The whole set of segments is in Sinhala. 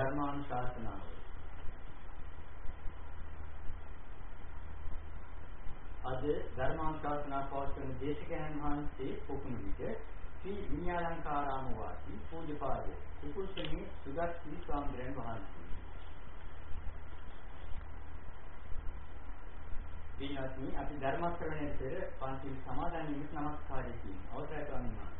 ධර්මානුශාසනාව අද ධර්මානුශාසනා පවත්වන දේශකයන් වහන්සේ පොකුණු විට ශ්‍රී විඤ්ඤාණංකාරාම වාසී පූජ්‍යපාද කුකුල්සමී සුගත් ස්වාමීන් වහන්සේ පින්වත්නි අපි ධර්ම ශ්‍රවණය පෙර පන්සිල් සමාදන් වීමට নমස්කාරය කියමු. අවසරයි ස්වාමීන් වහන්සේ.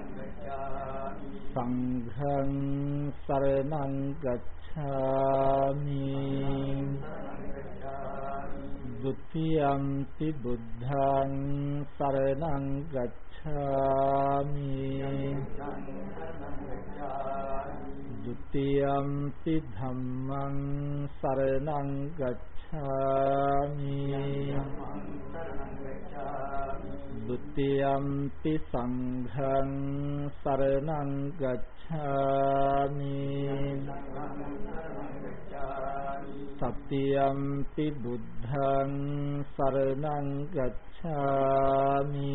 සංඝං සරණං ගච්ඡාමි ဒုတိယံ ති බුද්ධං සරණං ගච්ඡාමි ဒုတိယံ ති ධම්මං සරණං ගච්ඡාමි ගච්ඡාමි ဒုတိယံ ති සංඝං සරණං ගච්ඡාමි සතියම් ปิ බුද්ධං සරණං ගච්ඡාමි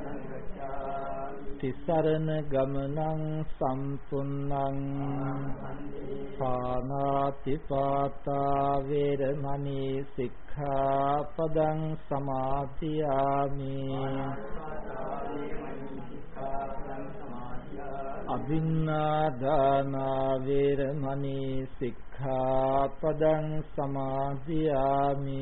තිසරණ ගමනං සම්පුන්නං පානාති පාතා වේරමණී සික්ඛාපදං සමාදියාමි අභින්නාදානා වේරමණී සික්ඛාපදං සමාදියාමි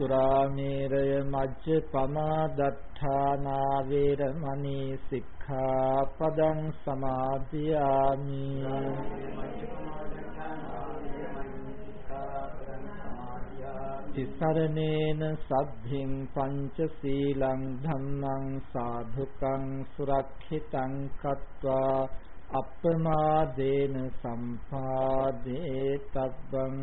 සුරාමේරය මජ්ජ පමාදත්තානා වේරමණී සික්ඛාපදං සමාදියාමි. තිසරණේන සද්ධින් පංචශීලං ධම්මං සාධුකං සුරක්ෂිතං කତ୍වා අප්‍රමාදේන සම්පාදේ තබ්බං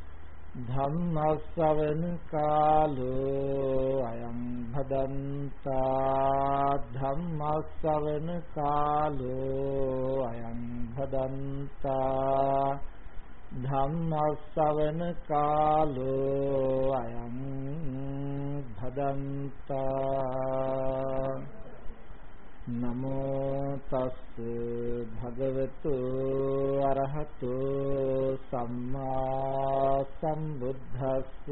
ධම්මස්සවන කාලෝ අයං භදන්තා ධම්මස්සවන කාලෝ අයං භදන්තා ධම්මස්සවන කාලෝ අයං භදන්තා නමෝ තස් භගවතු අරහතු සම්මා සම්බුද්දස්ස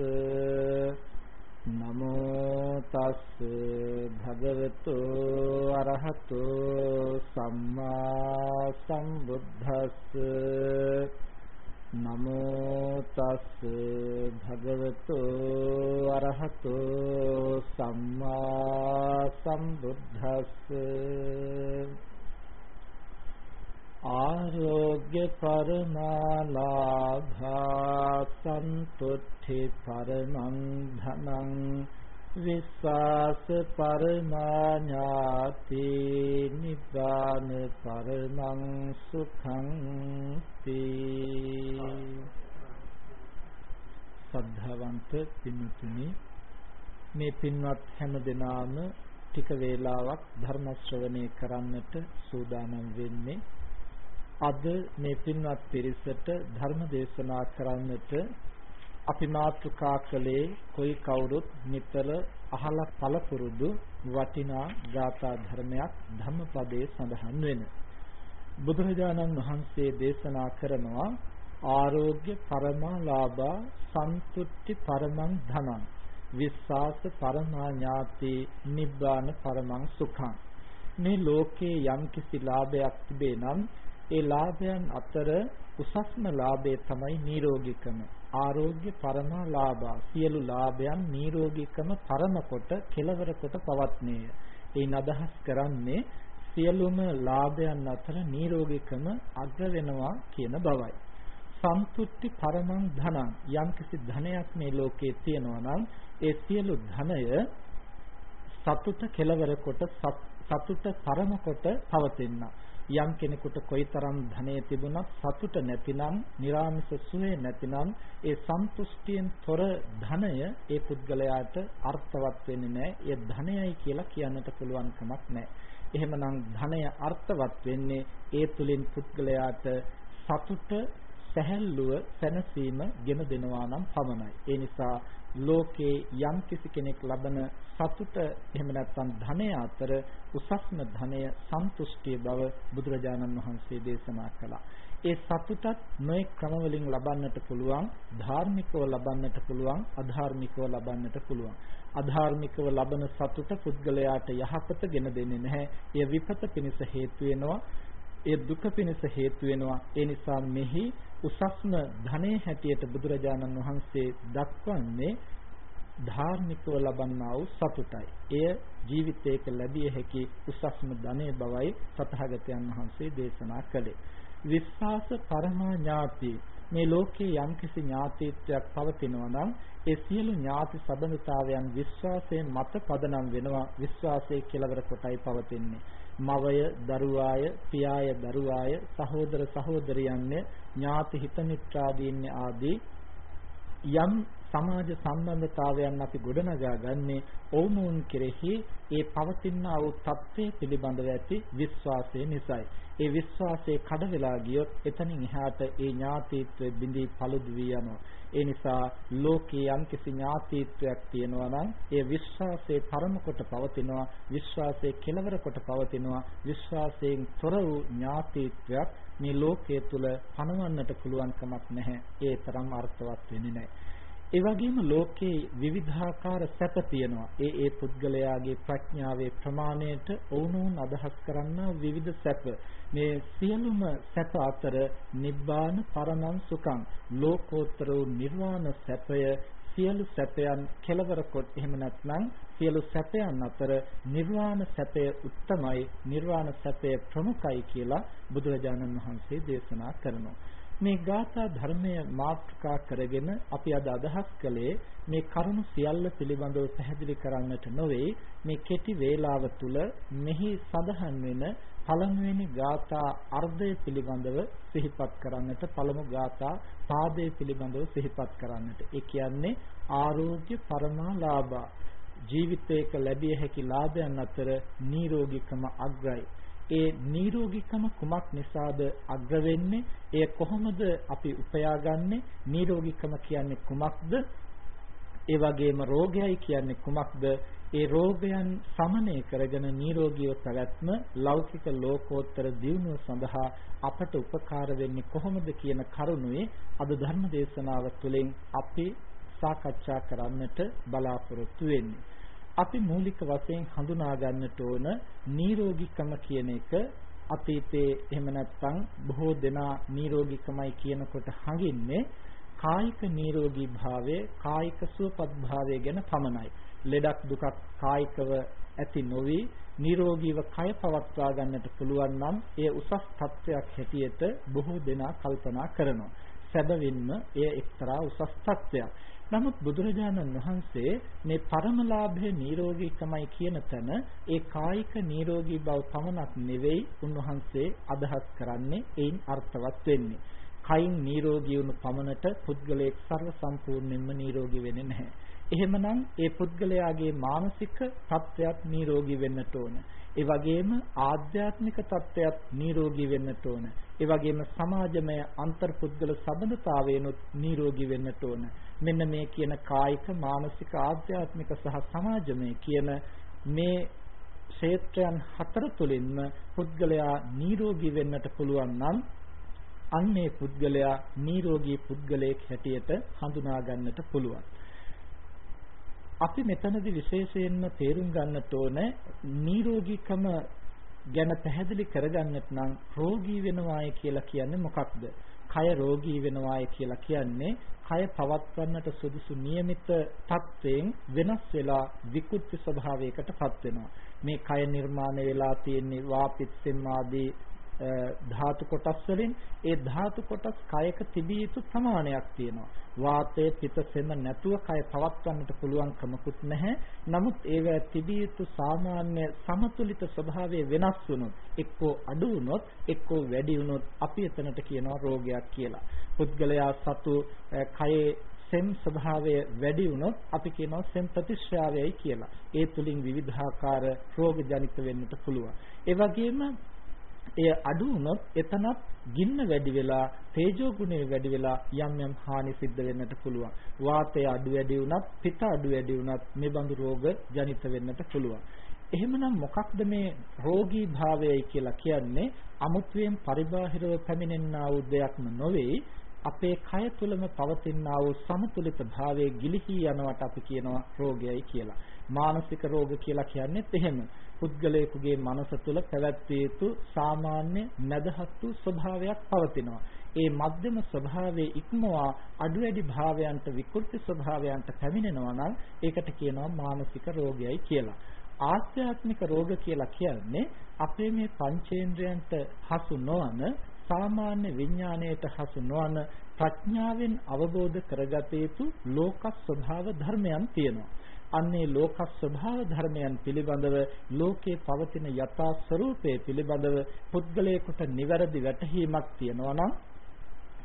නමෝ තස් භගවතු අරහතු සම්මා සම්බුද්දස්ස නමෝ තස් භගවතු අරහතු සම්මා සම්බුද්දස්ස ආරෝග්‍ය පරමාලාභා සන්තුට්ඨි පරමං ධනං විස්සාස පරමාඥාති නිබ්බාන පරමං සුඛං තී සම්මානිත පින්තුනි මේ පින්වත් හැම දෙනාම ටික වේලාවක් ධර්ම ශ්‍රවණය කරන්නට සූදානම් වෙන්නේ. අද මේ පින්වත් පිරිසට ධර්ම දේශනා කරන්නට අපි මාතෘකා කළේ කොයි කවුරුත් නිතර අහලා පළපුරුදු වටිනා ගාථා ධර්මයක් ධම්මපදයේ සඳහන් වෙන. බුදුරජාණන් වහන්සේ දේශනා කරනවා ආරෝග්‍ය පරමාලාභා සන්තුට්ටි පරමං ධනං විස්සාස පරමා ඥාති නිබ්බාන පරමං සුඛං. මේ ලෝකේ යම්කිසි ලාභයක් තිබේ නම් ඒ ලාභයන් අතර උසස්ම ලාභය තමයි නිරෝගීකම. ආරෝග්‍ය පරමා ලාභා සියලු ලාභයන් නිරෝගීකම පරම කොට කෙලවර කොට පවත්නේය. එයින් අදහස් කරන්නේ සියලුම ලාභයන් අතර නිරෝගීකම අග්‍ර වෙනවා කියන බවයි. සම්තුට්ටි පරමං ධනං යම්කිසි ධනයක් මේ ලෝකයේ තියෙනවා නම් ඒ සියලු ධනය සතුට කෙලවර කොට සතුට පරම කොට පවතින්න. යම් කෙනෙකුට කොයිතරම් ධනෙ තිබුණත් සතුට නැතිනම්, निराமிස සුවේ නැතිනම් ඒ සන්තුෂ්ටියෙන් තොර ධනය ඒ පුද්ගලයාට අර්ථවත් වෙන්නේ නැහැ. ඒ ධනයයි කියලා කියන්නට පුළුවන් කමක් නැහැ. එහෙමනම් ධනය අර්ථවත් වෙන්නේ ඒ තුලින් පුද්ගලයාට සතුට සැහැල්ලුව සැනසීම ගෙන දෙනවා නම් පමණයි. ඒ නිසා ලෝකේ යම් කිසි කෙනෙක් ලබන සතුට එහෙම නැත්නම් ධනය අතර උසස්ම ධනය සන්තුෂ්ටිය බව බුදුරජාණන් වහන්සේ දේශනා කළා. ඒ සතුටත් නොඑක් ක්‍රම වලින් ලබන්නට පුළුවන්, ධාර්මිකව ලබන්නට පුළුවන්, අධාර්මිකව ලබන්නට පුළුවන්. අධාර්මිකව ලබන සතුට පුද්ගලයාට යහපත ගෙන දෙන්නේ නැහැ. එය විපත පිණිස හේතු වෙනවා. ඒ දුක පිණිස හේතු වෙනවා. ඒ නිසා මෙහි උසස්ම ධනෙ හැටියට බුදුරජාණන් වහන්සේ දක්වන්නේ ධාර්මිකව ලබන්නා වූ සතුටයි. එය ජීවිතයක ලැබිය හැකි උසස්ම ධනෙ බවයි සතහාගතයන් වහන්සේ දේශනා කළේ. විශ්වාස පරමා ඥාති. මේ ලෝකේ යම්කිසි ඥාතීත්වයක් පවතිනවා නම් ඒ සියලු ඥාති සබඳතාවයන් විශ්වාසයෙන් මත පදනම් වෙනවා. විශ්වාසයේ කෙලවර කොටයි පවතින්නේ. මවය දරුවාය පියාය දරුවාය සහෝදර සහෝදරියන්ය ඥාති හිත මිත්‍රාදීන්ය ආදී යම් සමාජ සම්බන්ධතාවයන් අපි ගොඩනගා ගන්නේ ඔවුනොවුන් කෙරෙහි ඒ පවතිනා වූ தත්ත්වය පිළිබඳව ඇති විශ්වාසය නිසායි. ඒ විශ්වාසයේ කඩ වෙලා ගියොත් එතනින් එහාට ඒ ඥාතීත්වය බිඳී paludu වී යනවා. ඒ නිසා ලෝකේ යම්කිසි ඥාතීත්වයක් තියෙනවා නම් ඒ විශ්වාසයේ පරම කොට පවතිනවා විශ්වාසයේ කෙලවර කොට පවතිනවා විශ්වාසයෙන් තොර වූ ඥාතීත්වයක් මේ ලෝකයේ තුල පණවන්නට පුළුවන් කමක් නැහැ ඒ තරම් අර්ථවත් වෙන්නේ නැහැ ඒ වගේම ලෝකේ විවිධාකාර සැප තියෙනවා. ඒ ඒ පුද්ගලයාගේ ප්‍රඥාවේ ප්‍රමාණයට ඔවුනොවුන් අදහස් කරන්නා විවිධ සැප. මේ සියලුම සැප අතර නිබ්බාන පරමං සුඛං ලෝකෝත්තර නිර්වාණ සැපය සියලු සැපයන් කෙලවර කොට එහෙම නැත්නම් සියලු සැපයන් අතර නිර්වාණ සැපය උත්තමයි නිර්වාණ සැපය ප්‍රමුඛයි කියලා බුදුරජාණන් වහන්සේ දේශනා කරනවා. මේ ගාථා ධර්මය මාතෘකා කරගෙන අපි අද අදහස් කළේ මේ කරුණු සියල්ල පිළිබඳව පැහැදිලි කරන්නට නොවේ. මේ කෙටි වේලාව තුල මෙහි සඳහන් වෙන පළමුවෙනි ගාථා අර්ධය පිළිබඳව සිහිපත් කරන්නට පළමු ගාථා පාදය පිළිබඳව සිහිපත් කරන්නට. ඒ කියන්නේ ආරෝග්‍ය පරමාලාභා. ජීවිතයක ලැබිය හැකි ලාභයන් අතර නිරෝගීකම අග්‍රයි. ඒ නිරෝගීකම කුමක් නිසාද අග්‍ර වෙන්නේ? එය කොහොමද අපි උපයාගන්නේ? නිරෝගීකම කියන්නේ කුමක්ද? ඒ වගේම රෝගයයි කියන්නේ කුමක්ද? ඒ රෝගයන් සමනය කරගෙන නිරෝගීව පැවැත්ම ලෞකික ලෝකෝත්තර දියුණුව සඳහා අපට උපකාර වෙන්නේ කොහොමද කියන කරුණුවේ අද ධර්ම දේශනාව තුළින් අපි සාකච්ඡා කරන්නට බලාපොරොත්තු වෙන්නේ. අපි මූලික වශයෙන් හඳුනා ගන්නට ඕන නිරෝගීකම කියන එක අතීතයේ එහෙම නැත්නම් බොහෝ දෙනා නිරෝගීකමයි කියනකොට හඟින්නේ කායික නිරෝගී භාවය කායික සුවපත් භාවය ගැන පමණයි. ලෙඩක් දුකක් කායිකව ඇති නොවි නිරෝගීව කය පවත්වා ගන්නට පුළුවන් නම් එය උසස් තත්වයක් හැටියට බොහෝ දෙනා කල්පනා කරනවා. සැබවින්ම එය එක්තරා උසස් තත්වයක්. නමුත් බුදුරජාණන් වහන්සේ මේ පරමලාභයේ නිරෝගීකමයි කියන තැන ඒ කායික නිරෝගී බව පමණක් නෙවෙයි උන්වහන්සේ අදහස් කරන්නේ ඒන් අර්ථවත් වෙන්නේ. කයින් නිරෝගී වුණු පමණට පුද්ගලයෙක් සර්ව සම්පූර්ණයෙන්ම නිරෝගී වෙන්නේ නැහැ. එහෙමනම් ඒ පුද්ගලයාගේ මානසික තත්ත්වයක් නිරෝගී වෙන්නට ඕන. ඒ වගේම ආධ්‍යාත්මික තත්ත්වයක් නිරෝගී වෙන්නට ඕන. ඒ වගේම සමාජමය අන්තර්පුද්ගල සබඳතාවයනොත් නිරෝගී වෙන්නට ඕන. මෙන්න මේ කියන කායික, මානසික, ආධ්‍යාත්මික සහ සමාජමය කියන මේ ක්ෂේත්‍රයන් හතර තුළින්ම පුද්ගලයා නිරෝගී වෙන්නට පුළුවන් නම් අන්නේ පුද්ගලයා නිරෝගී පුද්ගලයෙක් හැටියට හඳුනා ගන්නට පුළුවන්. අපි මෙතනදී විශේෂයෙන්ම තේරුම් ගන්නට ඕන නිරෝගීකම ගැන පැහැදිලි කරගන්නට නම් රෝගී වෙනවාය කියලා කියන්නේ මොකක්ද? කය රෝගී වෙනවාය කියලා කියන්නේ කය පවත්වන්නට සුදුසු નિયમિત තත්වයෙන් වෙනස් වෙලා විකෘති ස්වභාවයකටපත් වෙනවා. මේ කය නිර්මාණය වෙලා තියෙන්නේ වාපිත්සෙම් ආදී ධාතු කොටස් වලින් ඒ ධාතු කොටස් කයක තිබිය යුතු ප්‍රමාණයක් තියෙනවා. වාතය පිතසෙම නැතුව කය පවත්වන්නට පුළුවන් කමකුත් නැහැ. නමුත් ඒවැ තිබිය යුතු සාමාන්‍ය සමතුලිත ස්වභාවය වෙනස් වුණොත් එක්කෝ අඩු වුණොත් එක්කෝ වැඩි වුණොත් අපි එතනට කියනවා රෝගයක් කියලා. පුද්ගලයා සතු කයේ සෙම් ස්වභාවය වැඩි වුණොත් අපි කියනවා සෙම් ප්‍රතිශ්‍රාවයයි කියලා. ඒ තුලින් විවිධාකාර රෝග ජනිත වෙන්නට පුළුවන්. ඒ වගේම එය අඩු වුණොත් එතනත් ගින්න වැඩි වෙලා තේජෝ ගුණය වැඩි වෙලා යම් යම් හානි සිද්ධ වෙන්නට පුළුවන්. වාතය අඩු වැඩි වුණත්, පිත අඩු වැඩි වුණත් මේ බඳු රෝග ජනිත වෙන්නට පුළුවන්. එහෙමනම් මොකක්ද මේ රෝගී භාවයයි කියලා කියන්නේ? අමුත්වයෙන් පරිබාහිරව පැමිණෙනා වූ දෙයක්ම නොවේ. අපේ කය තුළම පවතිනා වූ සමතුලිත භාවයේ ගිලිහි යනවට අපි කියනවා රෝගයයි කියලා. මානසික රෝග කියලා කියන්නේත් එහෙම. පුද්ගලයෙකුගේ මනස තුළ පැවැත්විය යුතු සාමාන්‍ය නැදහත් වූ ස්වභාවයක් පවතිනවා. ඒ මධ්‍යම ස්වභාවයේ ඉක්මවා අඩු වැඩි භාවයන්ට විකෘති ස්වභාවයන්ට පැමිණෙනවා නම් ඒකට කියනවා මානසික රෝගයයි කියලා. ආධ්‍යාත්මික රෝග කියලා කියන්නේ අපේ මේ පංචේන්ද්‍රයන්ට හසු නොවන සාමාන්‍ය විඥාණයට හසු නොවන ප්‍රඥාවෙන් අවබෝධ කරගත යුතු ලෝක ස්වභාව ධර්මයන් තියෙනවා. අන්නේ ලෝක ස්වභාව ධර්මයන් පිළිබඳව ලෝකේ පවතින යථා ස්වરૂපය පිළිබඳව පුද්ගලයෙකුට නිවැරදි වැටහීමක් තියෙනවා නම්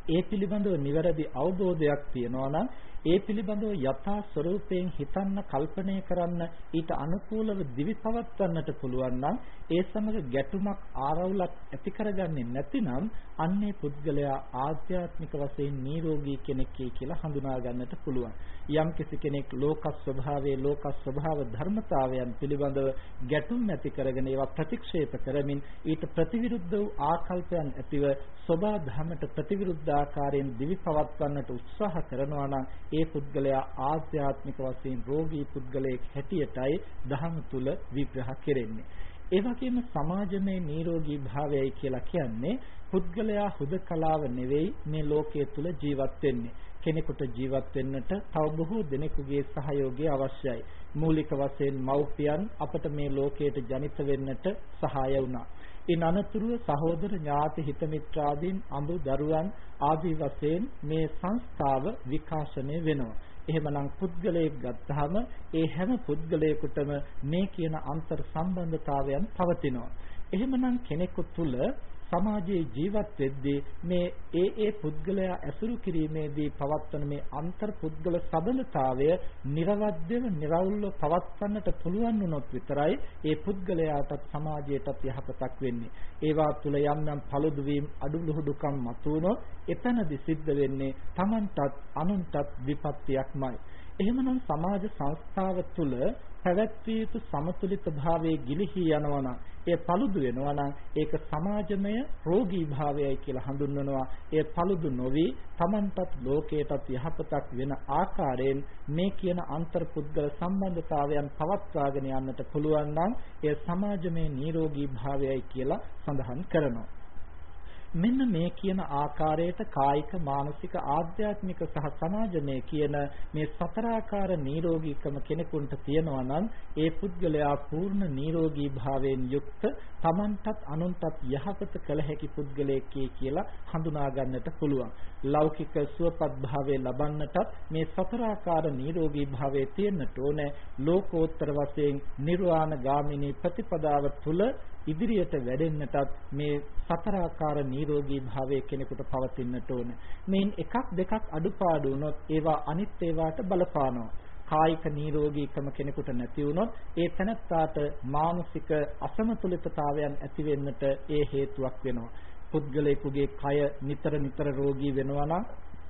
ඒ පිළිබඳව නිවැරදි අවබෝධයක් තියෙනවා නම් ඒ පිළිබඳව යථා ස්වરૂපයෙන් හිතන්න කල්පනය කරන්න ඊට අනුකූලව දිවි පවත්වන්නට පුළුවන් නම් ඒ සමග ගැටුමක් ආරවුලක් ඇති කරගන්නේ නැතිනම් අන්නේ පුද්ගලයා ආධ්‍යාත්මික වශයෙන් නිරෝගී කෙනෙක් කියලා හඳුනා ගන්නට පුළුවන්. යම් කිසි කෙනෙක් ලෝක ස්වභාවයේ ලෝක ස්වභාව ධර්මතාවයන් පිළිබඳව ගැටුම් ඇති කරගෙන ඒවා ප්‍රතික්ෂේප කරමින් ඊට ප්‍රතිවිරුද්ධ වූ ආකල්පයන් ඇතිව සබා ධර්මයට ප්‍රතිවිරුද්ධ ආකාරයෙන් දිවි පවත්වන්නට උත්සාහ කරනවා නම් ඒ පුද්ගලයා ආධ්‍යාත්මික වශයෙන් රෝගී පුද්ගලයෙක් හැටියටයි දහම් තුල විග්‍රහ කෙරෙන්නේ. ඒ වගේම සමාජමය නිරෝගී භාවයයි කියලා කියන්නේ පුද්ගලයා හුදකලාව නෙවෙයි මේ ලෝකයේ තුල ජීවත් වෙන්නේ. කෙනෙකුට ජීවත් වෙන්නට තව බොහෝ දෙනෙකුගේ සහයෝගය අවශ්‍යයි. මූලික වශයෙන් මව්පියන් අපට මේ ලෝකයට ජනිත වෙන්නට සහාය වුණා. ඉන් අනතුරුව සහෝදර ඥාති හිත මිත්‍රාදීන් අඹ දරුවන් ආදී වශයෙන් මේ සංස්ථාව විකාශනය වෙනවා. එහෙමනම් පුද්ගලයෙක් ගත්තාම ඒ හැම පුද්ගලයෙකුටම මේ කියන අන්තර් සම්බන්ධතාවයන් පවතිනවා. එහෙමනම් කෙනෙකු තුළ සමාජයේ ජීවත් වෙද්දී මේ ඒ ඒ පුද්ගලයා ඇසුරු කිරීමේදී පවත්වන මේ අන්තර් පුද්ගල සබඳතාවය නිර්වද්‍යව නිර්වුල්ව පවත්වන්නට පුළුවන් වුණොත් විතරයි ඒ පුද්ගලයාටත් සමාජයටත් යහපතක් වෙන්නේ. ඒවා තුල යම් යම් පළුදු වීම අඩුලුහුදුකම් මතුවනොත් එතනදි සිද්ධ වෙන්නේ Tamanටත් අනුන්ටත් විපත්තියක්මයි. එහෙමනම් සමාජ සංස්ථාව තුළ පැවැත්විය යුතු සමතුලිත භාවයේ ගිලිහි යනවා නම් එය paludu වෙනවා නම් ඒක සමාජමය රෝගී භාවයයි කියලා හඳුන්වනවා. එය paludu නොවි Tamanටත් ලෝකයටත් යහපතක් වෙන ආකාරයෙන් මේ කියන අන්තර්පුද්ගල සම්බන්ධතාවයන් පවත්වාගෙන යන්නට පුළුවන් නම් එය සමාජමය නිරෝගී භාවයයි කියලා සඳහන් කරනවා. මෙන්න මේ කියන ආකාරයට කායික මානසික ආධ්‍යාත්මික සහ සමාජමය කියන මේ සතරාකාර නිරෝගීකම කෙනෙකුට තියෙනවා නම් ඒ පුද්ගලයා පූර්ණ නිරෝගී භාවයෙන් යුක්ත තමන්ටත් අනුන්ටත් යහපත කළ හැකි පුද්ගලයෙක් කියලා හඳුනා ගන්නට පුළුවන්. ලෞකික සුවපත් භාවය ලබන්නටත් මේ සතරාකාර නිරෝගී භාවයේ තියෙන්නට ඕනේ. ලෝකෝත්තර වශයෙන් නිර්වාණ ගාමිනී ප්‍රතිපදාව තුල ඉදිරියට වැඩෙන්නටත් මේ සතරාකාර නිරෝගී භාවය කෙනෙකුට පවතින්නට ඕන. මේන් එකක් දෙකක් අඩුපාඩු වුණොත් ඒවා අනිත් ඒවාට බලපානවා. කායික නිරෝගීකම කෙනෙකුට නැති වුණොත් ඒ තනත්තාට මානසික අසමතුලිතතාවයන් ඇති වෙන්නට ඒ හේතුවක් වෙනවා. පුද්ගලයෙකුගේ කය නිතර නිතර රෝගී වෙනවා නම්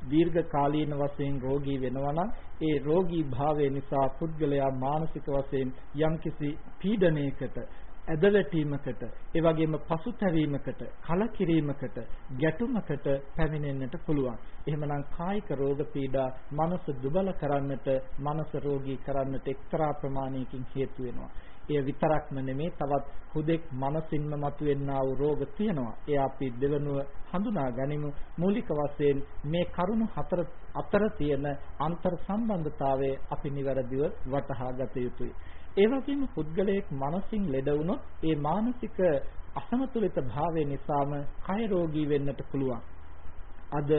දීර්ඝ කාලීන වශයෙන් රෝගී වෙනවා නම් ඒ රෝගී භාවය නිසා පුද්ගලයා මානසික වශයෙන් යම්කිසි පීඩනයකට ඇදවැටීමකට ඒ වගේම පසුතැවීමකට කලකිරීමකට ගැටුමකට පැමිණෙන්නට පුළුවන්. එහෙමනම් කායික රෝග පීඩා මනස දුබල කරන්නට, මනස රෝගී කරන්නට එක්තරා ප්‍රමාණයකින් හේතු වෙනවා. එය විතරක්ම නෙමේ තවත් හුදෙක් මනසින්ම මතුවෙනා වූ රෝග තියෙනවා. ඒ අපි දෙවනුව හඳුනා ගනිමු. මූලික වශයෙන් මේ කරුණු හතර අතර තියෙන අන්තර් සම්බන්ධතාවය අපි નિවරදිව වටහා ගත යුතුයි. ඒ වගේම පුද්ගලයෙක් මනසින් ලෙඩ වුණොත් ඒ මානසික අසමතුලිත භාවය නිසාම කය රෝගී වෙන්නට පුළුවන්. අද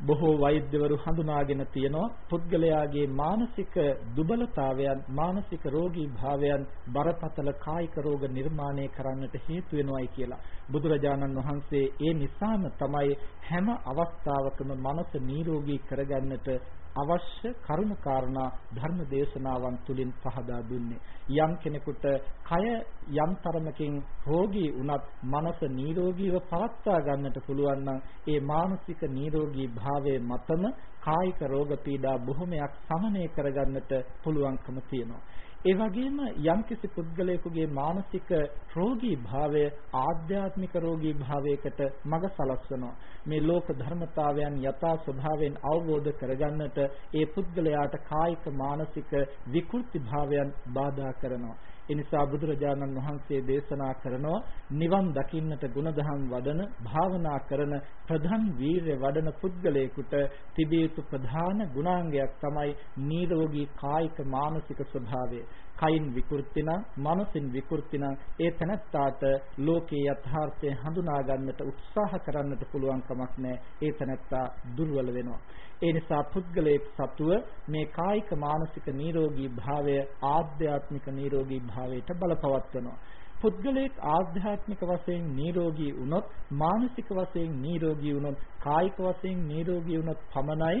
බොහෝ වෛද්‍යවරු හඳුනාගෙන තියෙනවා පුද්ගලයාගේ මානසික දුබලතාවයන් මානසික රෝගී භාවයන් බරපතල කායික රෝග නිර්මාණය කරන්නට හේතු වෙනවායි කියලා බුදුරජාණන් වහන්සේ ඒ නිසාම තමයි හැම අවස්ථාවකම මනස නිරෝගී කරගන්නට අවශ්‍ය කරුණු කාරණා ධර්ම දේශනාවන් තුලින් පහදා දුන්නේ. යම් කෙනෙකුට කය යම් තරමකින් රෝගී වුණත් මනස නිරෝගීව පවත්වා ගන්නට පුළුවන් නම් ඒ මානසික නිරෝගී භාවයේ මතම කායික රෝග පීඩා බොහොමයක් සමනය කරගන්නට පුළුවන්කම තියෙනවා. ඒ වගේම යම්කිසි පුද්ගලයෙකුගේ මානසික රෝගී භාවය ආධ්‍යාත්මික රෝගී භාවයකට මඟ සලස්වනවා. මේ ලෝක ධර්මතාවයන් යථා ස්වභාවයෙන් අවබෝධ කරගන්නට ඒ පුද්ගලයාට කායික මානසික විකෘති භාවයන් බාධා කරනවා. එනිසා බුදුරජාණන් වහන්සේ දේශනා කරනවා නිවන් දකින්නට ගුණධම් වඩන භාවනා කරන ප්‍රධාන වීරය වඩන පුද්ගලයෙකුට තිබිය යුතු ප්‍රධාන ගුණාංගයක් තමයි නිරෝගී කායික මානසික ස්වභාවය. කයින් විකෘති නම් මනසින් විකෘති නම් ඒ තැනත්තාට ලෝකේ යථාර්ථය හඳුනා ගන්නට උත්සාහ කරන්නට පුළුවන් කමක් නැහැ. ඒ තැනත්තා දුර්වල වෙනවා. ඒ නිසා පුද්ගලයෙක් සතුව මේ කායික මානසික නිරෝගී භාවය ආධ්‍යාත්මික නිරෝගී භාවයට බලපවත්වනවා. පුද්ගලයෙක් ආධ්‍යාත්මික වශයෙන් නිරෝගී වුණොත් මානසික වශයෙන් නිරෝගී වුණොත් කායික වශයෙන් නිරෝගී වුණොත් පමණයි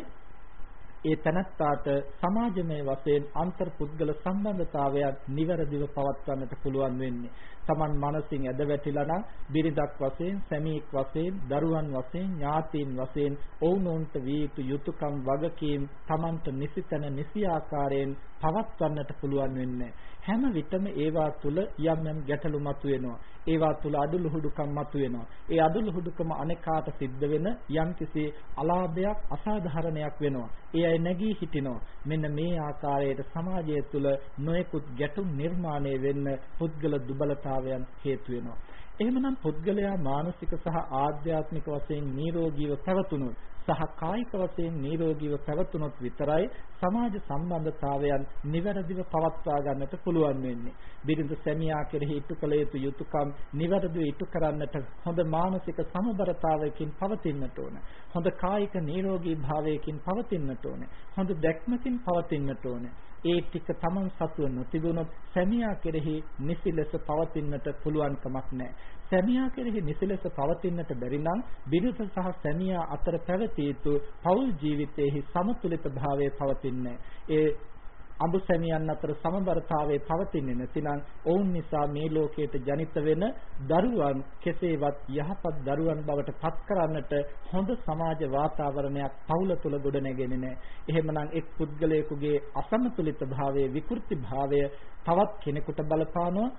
ඒ තනත්තාට සමාජමය වශයෙන් අන්තර් පුද්ගල සම්බන්ධතාවයක් නිවැරදිව පවත්වන්නට පුළුවන් වෙන්නේ. Taman මනසින් ඇද වැටිලා නම් බිරිඳක් වශයෙන්, සැමියෙක් වශයෙන්, දරුවන් වශයෙන්, ඥාතීන් වශයෙන් ඔවුනොන්ට විය යුතු යුතුයකම් වගකීම් Tamanට නිසිතන නිසි ආකාරයෙන් පවත්වන්නට පුළුවන් වෙන්නේ. හැම විටම ඒවා තුල යම් යම් ගැටලු මතුවෙනවා. ඒවා තුල අඩලුහුඩුකම් මතුවෙනවා. ඒ අඩලුහුඩුකම අනේකාට සිද්ධ වෙන යම්කිසි අලාභයක් අසාධාරණයක් වෙනවා. ඒ අය නැගී හිටිනවා. මෙන්න මේ ආකාරයට සමාජය තුල නොයෙකුත් ගැටුම් නිර්මාණය වෙන්න පුද්ගල දුබලතාවයන් හේතු වෙනවා. එහෙමනම් පුද්ගලයා මානසික සහ ආධ්‍යාත්මික වශයෙන් නිරෝගීව පැවතුණොත් සහ කායික වශයෙන් නිරෝගීව පැවතුනොත් විතරයි සමාජ සම්බන්ධතාවයන් නිවැරදිව පවත්වා ගන්නට පුළුවන් වෙන්නේ. බිරිඳ සැමියා කෙරෙහි ඉටු කළ යුතු යුතුයකම් නිවැරදිව ඉටු කරන්නට හොඳ මානසික සමබරතාවයකින් පවතින්නට ඕන. හොඳ කායික නිරෝගී භාවයකින් පවතින්නට ඕන. හොඳ දැක්මකින් පවතින්නට ඕන. ඒ ටික තමන් සතුව නොතිබුණොත් සැමියා කෙරෙහි නිසි ලෙස පවතින්නට පුළුවන් කමක් නැහැ. සැමියා කෙරෙහි නිසි ලෙස පවතින්නට බැරි නම් බිරිඳ සහ සැමියා අතර පැවතිය යුතු පෞල් ජීවිතයේහි සමතුලිත භාවය පවතින්නේ. ඒ අඹ සැමියන් අතර සමබරතාවයේ පවතින්නේ නැතිනම් ඔවුන් නිසා මේ ලෝකයට ජනිත වෙන දරුවන් කෙසේවත් යහපත් දරුවන් බවට පත් කරන්නට හොඳ සමාජ වාතාවරණයක් පවුල තුල ගොඩනැගෙන්නේ නැහැ. එහෙමනම් එක් පුද්ගලයෙකුගේ අසමතුලිත භාවයේ විකෘති භාවය තවත් කෙනෙකුට බලපානවා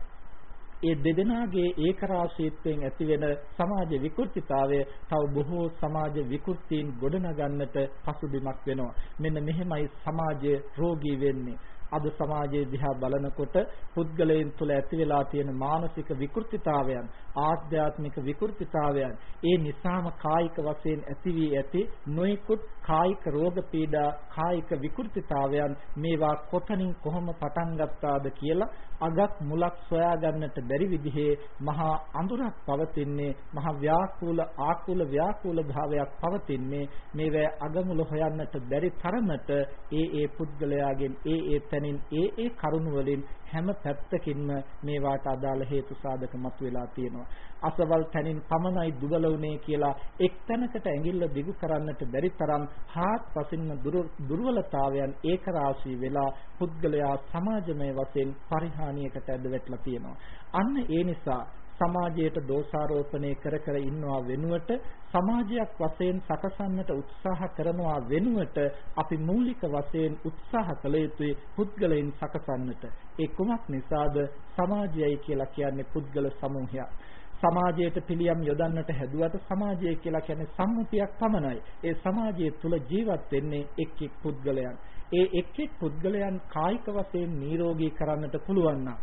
ඒ දෙදෙනාගේ ඒකරාශීත්වයෙන් ඇතිවෙන සමාජ විකෘතිතාවය තව බොහෝ සමාජ විකෘතීන් ගොඩනගන්නට පසුබිමක් වෙනවා. මෙන්න මෙහෙමයි සමාජය රෝගී වෙන්නේ. අද සමාජයේ දිහා බලනකොට පුද්ගලයන් තුළ ඇති වෙලා තියෙන මානසික විකෘතිතාවයන් ආධ්‍යාත්මික විකෘතිතාවයන් ඒ නිසාම කායික වශයෙන් ඇති වී ඇති නොයෙකුත් කායික රෝග පීඩා කායික විකෘතිතාවයන් මේවා කොතනින් කොහොම පටන් ගත්තාද කියලා අගක් මුලක් සොයා ගන්නට බැරි විදිහේ මහා අඳුරක් පවතින්නේ මහා ව්‍යාකූල ආකූල ව්‍යාකූල භාවයක් පවතින්නේ මේවැ අගමුල හොයන්නට බැරි තරමට ඒ ඒ පුද්ගලයාගෙන් ඒ ඒ තැනින් ඒ ඒ කරුණු වලින් හැම පැත්තකින්ම මේවාට අදාළ හේතු සාධක මතුවලා තියෙනවා. අසවල් තැනින් පමණයි දුබල වුනේ කියලා එක් තැනකට ඇඟිල්ල දිගු කරන්නට බැරි තරම් හාත්පසින්ම දුර්වලතාවයන් ඒකරාශී වෙලා පුද්ගලයා සමාජමය වශයෙන් පරිහානියකට ඇද වැටලා තියෙනවා. අන්න ඒ නිසා සමාජයට දෝෂාරෝපණය කර කර ඉන්නවා වෙනුවට සමාජයක් වශයෙන් සකසන්නට උත්සාහ කරනවා වෙනුවට අපි මූලික වශයෙන් උත්සාහ කළ යුතුයි පුද්ගලයන් සකසන්නට. ඒ කුමක් නිසාද සමාජයයි කියලා කියන්නේ පුද්ගල සමූහයක්. සමාජයට පිළියම් යොදන්නට හැදුවට සමාජය කියලා කියන්නේ සම්මුතියක් පමණයි. ඒ සමාජය තුල ජීවත් වෙන්නේ එක් එක් පුද්ගලයන්. ඒ එක් එක් පුද්ගලයන් කායික වශයෙන් නිරෝගී කරන්නට පුළුවන් නම්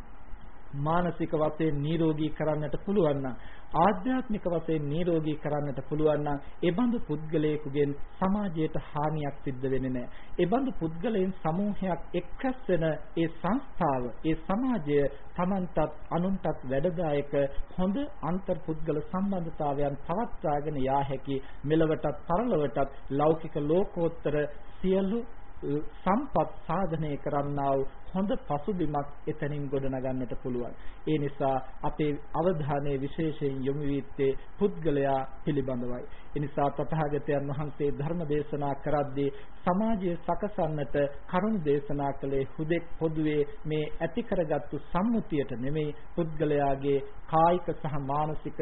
මානසික වශයෙන් නිරෝගී කරන්නට පුළුවන් නම් ආධ්‍යාත්මික වශයෙන් නිරෝගී කරන්නට පුළුවන් නම් ඒ බඳු පුද්ගලයෙකුගෙන් සමාජයට හානියක් සිද්ධ වෙන්නේ නැහැ. ඒ බඳු පුද්ගලයන් සමූහයක් එක්රැස් වෙන ඒ සංස්ථාව, ඒ සමාජය Tamanටත් අනුන්ටත් වැඩදායක හොඳ අන්තර් පුද්ගල සම්බන්ධතාවයන් පවත්වාගෙන යා හැකි මෙලවටත් පරලොවටත් ලෞකික ලෝකෝත්තර සියලු සම්පත් සාධනය කරන්නා වූ හොඳ පසුබිමක් එතනින් ගොඩනගන්නට පුළුවන්. ඒ නිසා අපේ අවධානය විශේෂයෙන් යොමු වීත්තේ පුද්ගලයා පිළිබඳවයි. ඒ නිසා තථාගතයන් වහන්සේ ධර්ම දේශනා කරද්දී සමාජය සකසන්නට කරුණ දේශනා කළේ හුදෙක් පොදුවේ මේ ඇති කරගත්තු සම්මුතියට නෙමෙයි පුද්ගලයාගේ කායික සහ මානසික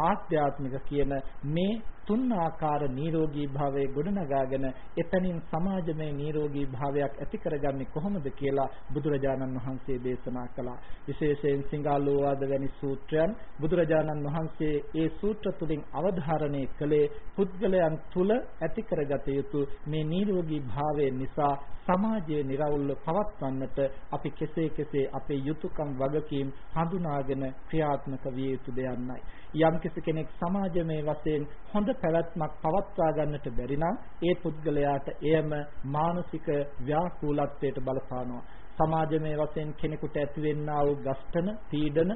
ආධ්‍යාත්මික කියන මේ තුන් ආකාර නිරෝගී භාවයේ ගොඩනගාගෙන එතනින් සමාජමය නිරෝගී භාවයක් ඇති කරගන්නේ කොහොමද කියලා බුදුරජාණන් වහන්සේ දේශනා කළා. විශේෂයෙන් සිංහාලෝවාද වැනි සූත්‍රයන් බුදුරජාණන් වහන්සේ ඒ සූත්‍ර තුලින් අවධාරණය කළේ පුද්ගලයන් තුල ඇති කරගත යුතු මේ නිරෝගී භාවය නිසා සමාජයේ निराවුල්ව පවත්වන්නට අපි කෙසේ කෙසේ අපේ යුතුයකම් වගකීම් හඳුනාගෙන ක්‍රියාත්මක විය යුතුද යන්නයි. යම්කිසි කෙනෙක් සමාජමය වශයෙන් හොඳ පැවැත්මක් පවත්වා ගන්නට බැරි නම් ඒ පුද්ගලයාට එයම මානසික ව්‍යාකූලත්වයට බලපානවා. සමාජමය වශයෙන් කෙනෙකුට ඇතිවෙනා වූ ගස්ඨන, පීඩන,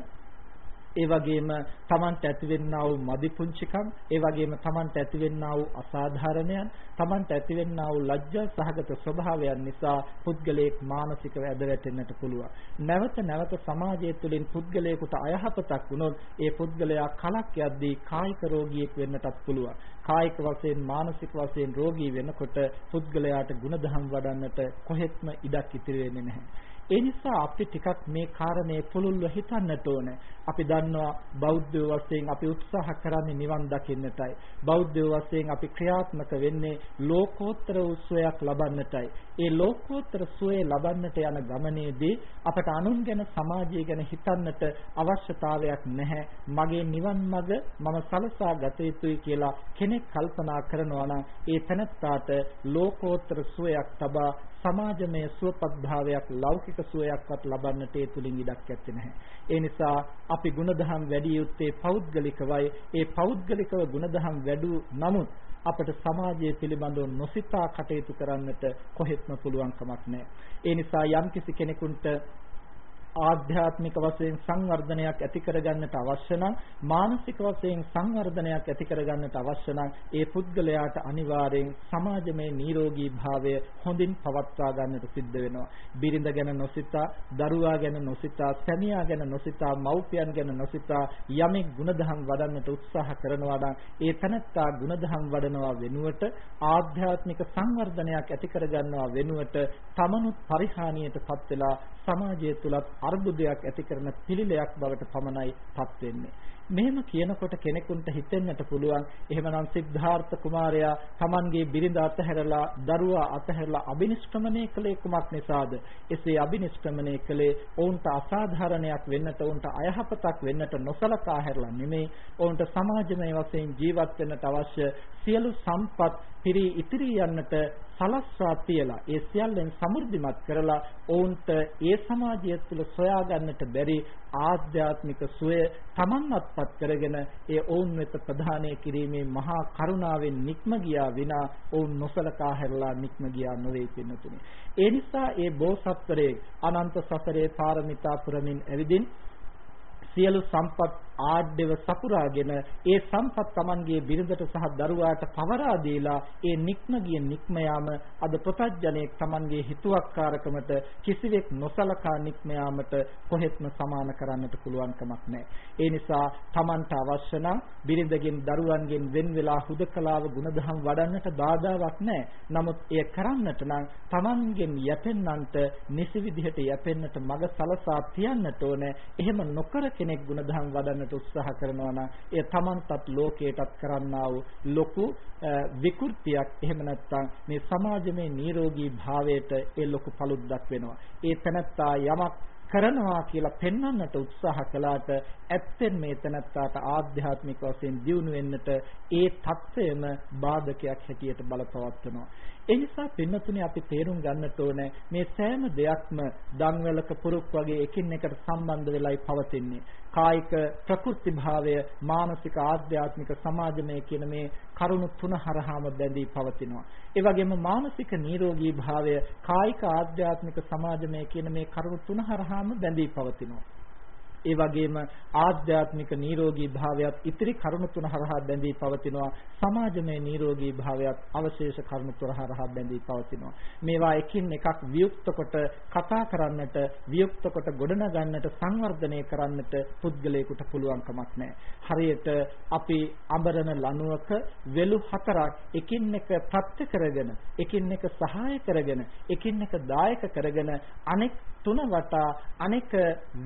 ඒ වගේම Tamanට ඇතිවෙනා වූ මදි පුංචිකම්, ඒ වගේම Tamanට ඇතිවෙනා වූ අසාධාරණයන්, Tamanට ඇතිවෙනා වූ ලැජ්ජා සහගත ස්වභාවයන් නිසා පුද්ගලයෙක් මානසිකව ඇද වැටෙන්නට පුළුවන්. නැවත නැවත සමාජය තුළින් පුද්ගලයෙකුට අයහපතක් වුණොත් ඒ පුද්ගලයා කලක් යද්දී කායික රෝගියෙක් වෙන්නටත් පුළුවන්. කායික වශයෙන් මානසික වශයෙන් රෝගී වෙනකොට පුද්ගලයාට ಗುಣධම් වඩන්නට කොහෙත්ම ඉඩක් ඉතිරි වෙන්නේ නැහැ. ඒ නිසා අපි ටිකක් මේ කාරණේ පුළුල්ව හිතන්නට ඕනේ. අපි දන්නවා බෞද්ධ වශයෙන් අපි උත්සාහ කරන්නේ නිවන් දකින්නටයි. බෞද්ධ වශයෙන් අපි ක්‍රියාත්මක වෙන්නේ ලෝකෝත්තර උත්සවයක් ලබන්නටයි. ඒ ලෝකෝත්තර සුවය ලබන්නට යන ගමනේදී අපට අනුන් ගැන සමාජය ගැන හිතන්නට අවශ්‍යතාවයක් නැහැ. මගේ නිවන් මඟ මම සලසා ගත යුතුයි කියලා කෙනෙක් කල්පනා කරනවා නම් ඒ තැනත්තාට ලෝකෝත්තර සුවයක් තබා සමාජමය සුවපත්භාවයක් ලෞකික සුවයක්වත් ලබන්නට ඒ තුලින් ඉඩක් ඇත්තේ නැහැ. ඒ නිසා අපි ಗುಣධම් වැඩි යුත්තේ පෞද්ගලිකවයි. ඒ පෞද්ගලිකව ಗುಣධම් වැඩි නමුත් අපට සමාජය පිළිබඳව නොසිතා කටයුතු කරන්නට කොහෙත්ම පුළුවන් කමක් නැහැ. ඒ නිසා යම්කිසි කෙනෙකුට ආධ්‍යාත්මික වශයෙන් සංවර්ධනයක් ඇති කරගන්නට අවශ්‍ය නම් මානසික වශයෙන් සංවර්ධනයක් ඇති කරගන්නට අවශ්‍ය නම් ඒ පුද්ගලයාට අනිවාර්යෙන් සමාජමය නිරෝගී භාවය හොඳින් පවත්වා ගන්නට සිද්ධ වෙනවා. බිරිඳ ගැන නොසිතා, දරුවා ගැන නොසිතා, සැමියා ගැන නොසිතා, මව්පියන් ගැන නොසිතා යමෙක් ගුණධම් වඩන්නට උත්සාහ කරනවා නම් ඒ තැනත්තා ගුණධම් වඩනවා වෙනුවට ආධ්‍යාත්මික සංවර්ධනයක් ඇති කරගන්නවා වෙනුවට තමනුත් පරිහානියටපත් වෙලා සමාජය තුලත් අර්බුදයක් ඇති කරන පිළිලයක් බවට පමණයි පත් වෙන්නේ. මෙහෙම කියනකොට කෙනෙකුට හිතෙන්නට පුළුවන් එහෙමනම් සිද්ධාර්ථ කුමාරයා Tamanගේ බිරිඳ අතහැරලා දරුවා අතහැරලා අබිනිෂ්ක්‍මණය කළේ කුමක් නිසාද? එසේ අබිනිෂ්ක්‍මණය කළේ ඔවුන්ට අසාධාරණයක් වෙන්නට ඔවුන්ට අයහපතක් වෙන්නට නොසලකා හැරලා නෙමෙයි ඔවුන්ට සමාජමය වශයෙන් ජීවත් වෙන්නට අවශ්‍ය සියලු සම්පත් පිරී ඉතිරි යන්නට සලස්වා තියලා ඒ සියල්ලෙන් සමෘද්ධිමත් කරලා ඔවුන්ට ඒ සමාජය තුළ සොයා ගන්නට බැරි ආධ්‍යාත්මික සුවය තමන්වත්පත් කරගෙන ඒ ඔවුන් වෙත ප්‍රදානය කිරීමේ මහා කරුණාවෙන් නික්ම ගියා විනා ඔවුන් නොසලකා හැරලා නික්ම ගියා නොවේ පින්නතුනි. ඒ නිසා ඒ බෝසත්වරේ අනන්ත සසරේ පාරමිතා පුරමින් ඇවිදින් සියලු සම්පත් ආඩ්‍යව සපුරාගෙන ඒ සම්පත් Tamanගේ බිරිඳට සහ දරුවාට පවරා දීලා ඒ නික්ම ගිය නික්ම යාම අද ප්‍රත්‍යජනෙක් Tamanගේ හිතුවක්කාරකමට කිසිවෙක් නොසලකා නික්ම යාමට කොහෙත්ම සමාන කරන්නට පුළුවන් කමක් නැහැ. ඒ නිසා Tamanට අවශ්‍ය නම් බිරිඳගෙන් දරුවන්ගෙන් වෙන් වෙලා හුදකලාව ගුණධම් වඩන්නට බාධාවක් නැහැ. නමුත් එය කරන්නට නම් Tamanගෙන් යැපෙන්නන්ට නිසි විදිහට යැපෙන්නට මඟ සලසා තියන්නට ඕනේ. එහෙම නොකර කෙනෙක් ගුණධම් වඩන්නට උත්සාහ කරනවා නම් එය Tamanටත් ලෝකයටත් කරන්නා වූ ලොකු විකෘතියක්. එහෙම නැත්නම් මේ සමාජමය නිරෝගී භාවයට ඒ ලොකු paluddක් වෙනවා. ඒ තනත්තා යමක් කරනවා කියලා පෙන්වන්නට උත්සාහ කළාට ඇත්තෙන් මේ තනත්තාට ආධ්‍යාත්මික වශයෙන් දියුණු වෙන්නට ඒ தත්වයම බාධකයක් හැටියට බලපවත්වනවා. ඒ නිසා පින්නතුනේ අපි තේරුම් ගන්නට ඕනේ මේ සෑම දෙයක්ම දන්වැලක පුරුක් වගේ එකින් එකට සම්බන්ධ වෙලයි පවතින්නේ. කායික ප්‍රකෘති භාවය, මානසික ආධ්‍යාත්මික සමාජමය කියන මේ කරුණු තුන හරහාම බැඳී පවතිනවා. ඒ වගේම මානසික නිරෝගී භාවය, කායික ආධ්‍යාත්මික සමාජමය කියන මේ කරුණු තුන හරහාම බැඳී පවතිනවා. ඒ වගේම ආධ්‍යාත්මික නිරෝගී භාවයත් ඉතිරි කරුණු තුන හරහා බැඳී පවතිනවා. සමාජමය නිරෝගී භාවයත් අවශේෂ කරුණු තුන හරහා බැඳී පවතිනවා. මේවා එකින් එකක් වියුක්ත කොට කතා කරන්නට වියුක්ත කොට ගොඩනගන්නට සංවර්ධනය කරන්නට පුද්ගලයෙකුට පුළුවන් කමක් නැහැ. හරියට අපි අඹරන ලණුවක වෙලු හතරක් එකින් එක ප්‍රත්‍ය කරගෙන එකින් එක සහාය කරගෙන එකින් එක දායක කරගෙන අනෙක් තුන වටා අනෙක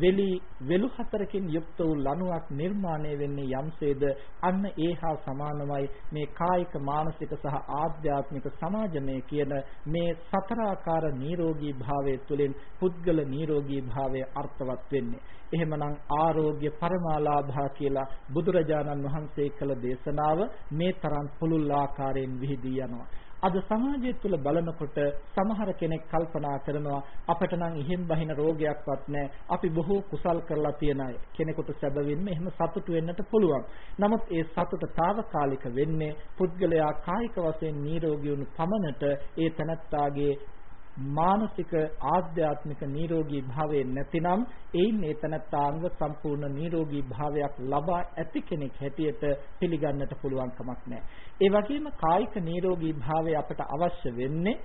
වෙලි වෙලු හතරකින් යුක්ත වූ ලණුවක් නිර්මාණය වෙන්නේ යම්සේද? අන්න ඒහා සමානමයි. මේ කායික මානසික සහ ආධ්‍යාත්මික සමාජමය කියන මේ සතරාකාර නිරෝගී භාවය තුළින් පුද්ගල නිරෝගී භාවය අර්ථවත් වෙන්නේ. එහෙමනම් ආරෝග්‍ය පරමාලාභා කියලා බුදුරජාණන් වහන්සේ කළ දේශනාව මේ තරම් පුළුල් ආකාරයෙන් විහිදී යනවා. අද සමාජය තුළ බලනකොට සමහර කෙනෙක් කල්පනා කරනවා අපට නම් ඉහෙන් බහින රෝගයක්වත් නැහැ. අපි බොහෝ කුසල් කරලා තියන අය. කෙනෙකුට සැබවින්ම එහෙම සතුටු වෙන්නට පුළුවන්. නමුත් ඒ සතුට తాවකාලික වෙන්නේ පුද්ගලයා කායික වශයෙන් නිරෝගී වුණු පමණට ඒ තනත්තාගේ මානසික ආධ්‍යාත්මික නිරෝගී භාවය නැතිනම් එයින් ඒ තනත්තාංග සම්පූර්ණ නිරෝගී භාවයක් ලබා ඇති කෙනෙක් හැටියට පිළිගන්නට පුළුවන් කමක් නැහැ. ඒ වගේම කායික නිරෝගී භාවය අපට අවශ්‍ය වෙන්නේ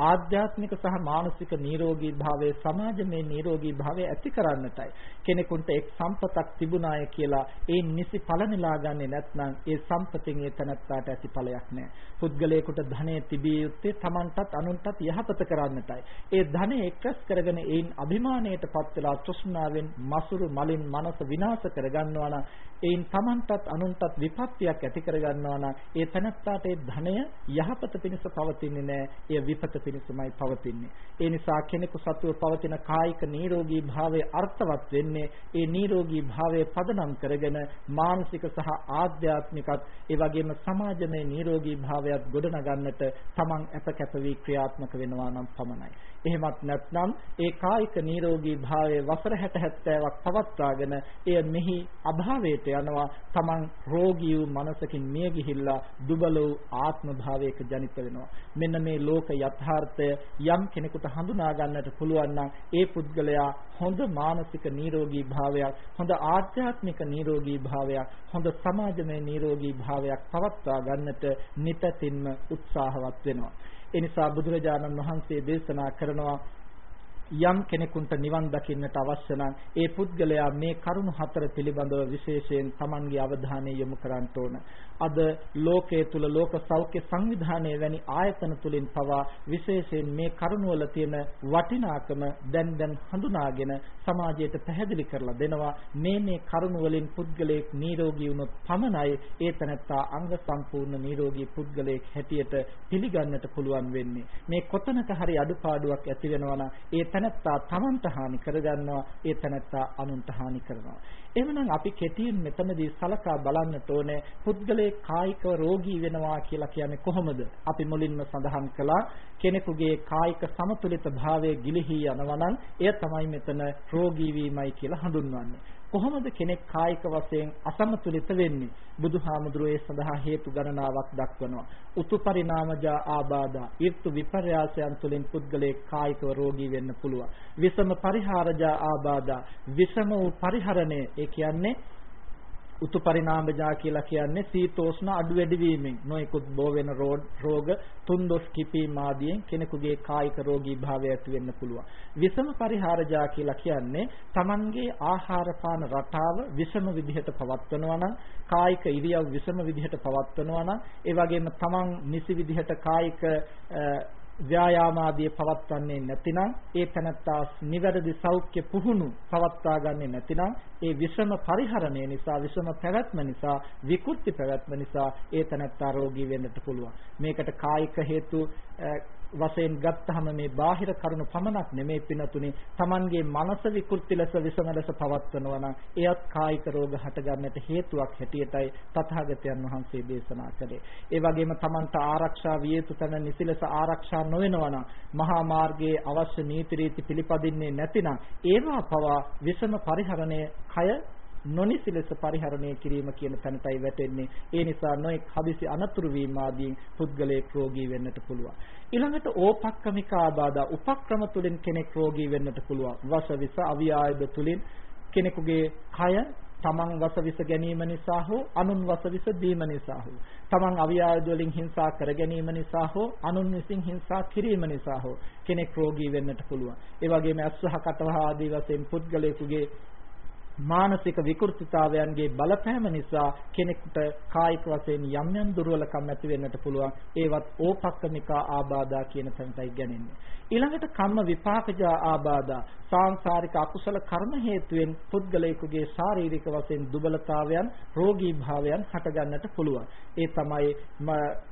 ආධ්‍යාත්මික සහ මානසික නිරෝගී භාවයේ සමාජමය නිරෝගී භාවය ඇති කරන්නටයි කෙනෙකුට එක් සම්පතක් තිබුණාය කියලා ඒ නිසි ඵල නෙලා ගන්නේ නැත්නම් ඒ සම්පතෙන් ඒ තනත්තාට ඇති ඵලයක් නැහැ. පුද්ගලයෙකුට ධනෙ තිබිය යුත්තේ Tamanටත් අනුන්ටත් යහපත කරන්නටයි. ඒ ධනෙ එක්රස් කරගෙන ඒන් අභිමාණයටපත් වෙලා තෘෂ්ණාවෙන් මසුරු මලින් මනස විනාශ කරගන්නවා නම් ඒන් Tamanටත් අනුන්ටත් විපත්තියක් ඇති කරගන්නවා නම් ඒ තනත්තාට ඒ ධනය යහපත පිණිස පවතින්නේ නැහැ. එය විපත පිණිසමයි පවතින්නේ. ඒ නිසා කෙනෙකු සතුව පවතින කායික නිරෝගී භාවය අර්ථවත් වෙන්නේ ඒ නිරෝගී භාවය පදනම් කරගෙන මානසික සහ ආධ්‍යාත්මිකත් ඒ වගේම සමාජමය නිරෝගී භාවයත් ගොඩනගන්නට තමන් අප වී ක්‍රියාත්මක වෙනවා නම් පමණයි. එහෙමත් නැත්නම් ඒ කායික නිරෝගී භාවයේ වසර 60 70ක් පවත්වාගෙන එය මෙහි අභාවයට යනවා. තමන් රෝගී වූ මනසකින් මිය ගිහිල්ලා දුබල වූ ආත්ම භාවයක ජනිත වෙනවා. මෙන්න මේ ලෝක යථාර්ථය යම් කෙනෙකුට හඳුනා ගන්නට පුළුවන් නම් ඒ පුද්ගලයා හොඳ මානසික නිරෝගී භාවයක් හොඳ ආධ්‍යාත්මික නිරෝගී භාවයක් හොඳ සමාජමය නිරෝගී භාවයක් පවත්වා ගන්නට නිතතින්ම උත්සාහවත් වෙනවා. එනිසා බුදුරජාණන් වහන්සේ දේශනා කරනවා යම් කෙනෙකුට නිවන් දකින්නට අවශ්‍ය නම් ඒ පුද්ගලයා මේ කරුණු හතර පිළිබඳව විශේෂයෙන් Tamanගේ අවධානය යොමු කරන්න ඕන. අද ලෝකයේ තුල ලෝක සෞඛ්‍ය සංවිධානය වැනි ආයතන තුලින් පවා විශේෂයෙන් මේ කරුණවල තියෙන වටිනාකම දැන් දැන් හඳුනාගෙන සමාජයට පැහැදිලි කරලා දෙනවා. මේ මේ කරුණු වලින් පුද්ගලයෙක් නිරෝගී වුණොත් පමණයි ඒ තැනත්තා අංග සම්පූර්ණ නිරෝගී පුද්ගලයෙක් හැටියට පිළිගන්නට පුළුවන් වෙන්නේ. මේ කොතනක හරි අඩුපාඩුවක් ඇති වෙනවා නම් ඒ තැනත්තා තමන්ට හානි කරගන්නවා ඒ තැනත්තා අනුන්ට හානි කරනවා. එහෙනම් අපි කෙටියෙන් මෙතනදී සලකා බලන්නට ඕනේ පුද්ගලයේ කායිකව රෝගී වෙනවා කියලා කියන්නේ කොහොමද? අපි මුලින්ම සඳහන් කළා කෙනෙකුගේ කායික සමතුලිත භාවය ගිලිහි යනවා නම් එය තමයි මෙතන රෝගී වීමයි කියලා හඳුන්වන්නේ. කොහොමද කෙනෙක් කායික වශයෙන් අසමතුලිත වෙන්නේ? බුදුහාමුදුරුවෝ ඒ සඳහා හේතු ගණනාවක් දක්වනවා. උතු පරිණාමජා ආබාධා, ඊර්තු විපර්යාසයන් තුළින් පුද්ගලයෙක් කායිකව රෝගී වෙන්න පුළුවන්. විසම පරිහාරජා ආබාධා, විසම වූ පරිහරණය, ඒ කියන්නේ උතු පරිණාමජා කියලා කියන්නේ සීතෝෂ්ණ අඩු වැඩි වීමෙන් නොයෙකුත් බෝ වෙන රෝග තුන්දොස් කිපීම ආදියෙන් කෙනෙකුගේ කායික රෝගී භාවය ඇති වෙන්න පුළුවන්. විෂම පරිහාරජා කියලා කියන්නේ Tamanගේ ආහාර පාන රටාව විෂම විදිහට පවත්වනවා නම් කායික ඉරියව් විෂම විදිහට පවත්වනවා නම් ඒ වගේම Taman නිසි විදිහට කායික ව්‍යායාම ආදී පවත්වන්නේ නැතිනම් ඒ තනත්තා නිවැරදි සෞඛ්‍ය පුහුණු පවත්වා ගන්නේ නැතිනම් ඒ විෂම පරිහරණය නිසා විෂම පැවැත්ම නිසා විකෘති පැවැත්ම නිසා ඒ තනත්තා රෝගී වෙන්නට පුළුවන්. මේකට කායික හේතු වශයෙන් ගත්තහම මේ බාහිර කරුණු පමණක් නෙමේ පිනතුනේ Tamanගේ මනස විකෘති ලෙස විසම ලෙස පවත්වනවා නම් එයත් කායික රෝග හටගන්නට හේතුවක් හැටියටයි තථාගතයන් වහන්සේ දේශනා කළේ. ඒ වගේම Tamanට ආරක්ෂා විය යුතු තැන නිසි ලෙස ආරක්ෂා නොවෙනවා නම් මහා මාර්ගයේ අවශ්‍ය නීති රීති පිළිපදින්නේ නැතිනම් ඒවා පවා විසම පරිහරණය කය නොනිසි ලෙස පරිහරණය කිරීම කියන තැනටයි වැටෙන්නේ. ඒ නිසා නොඑක් හදිසි අනතුරු වීම ආදී පුද්ගලයෙක් රෝගී වෙන්නට පුළුවන්. ඊළඟට ඕපක්කමික ආබාධා උපක්‍රම තුලින් කෙනෙක් රෝගී වෙන්නට පුළුවන්. වසවිස අවියායද තුලින් කෙනෙකුගේ කය තමන් වසවිස ගැනීම නිසා හෝ අනුන් වසවිස දීම නිසා හෝ තමන් අවියායද වලින් හිංසා කර ගැනීම නිසා හෝ අනුන් විසින් හිංසා කිරීම නිසා හෝ කෙනෙක් රෝගී වෙන්නට පුළුවන්. ඒ වගේම අස්වහ කටවහ ආදී වශයෙන් පුද්ගලයෙකුගේ මානසික විකෘතිතාවයන්ගේ බලපෑම නිසා කෙනෙකුට කායික වශයෙන් යම් යම් දුර්වලකම් ඇති වෙන්නට පුළුවන් ඒවත් ඕපක්කමිකා ආබාධා කියන තැනටයි ගැනෙන්නේ ඊළඟට කම්ම විපාකජා ආබාධා සාංශාරික අකුසල කර්ම හේතුවෙන් පුද්ගලයෙකුගේ ශාරීරික වශයෙන් දුබලතාවයන් රෝගී භාවයන් හටගන්නට පුළුවන්. ඒ තමයි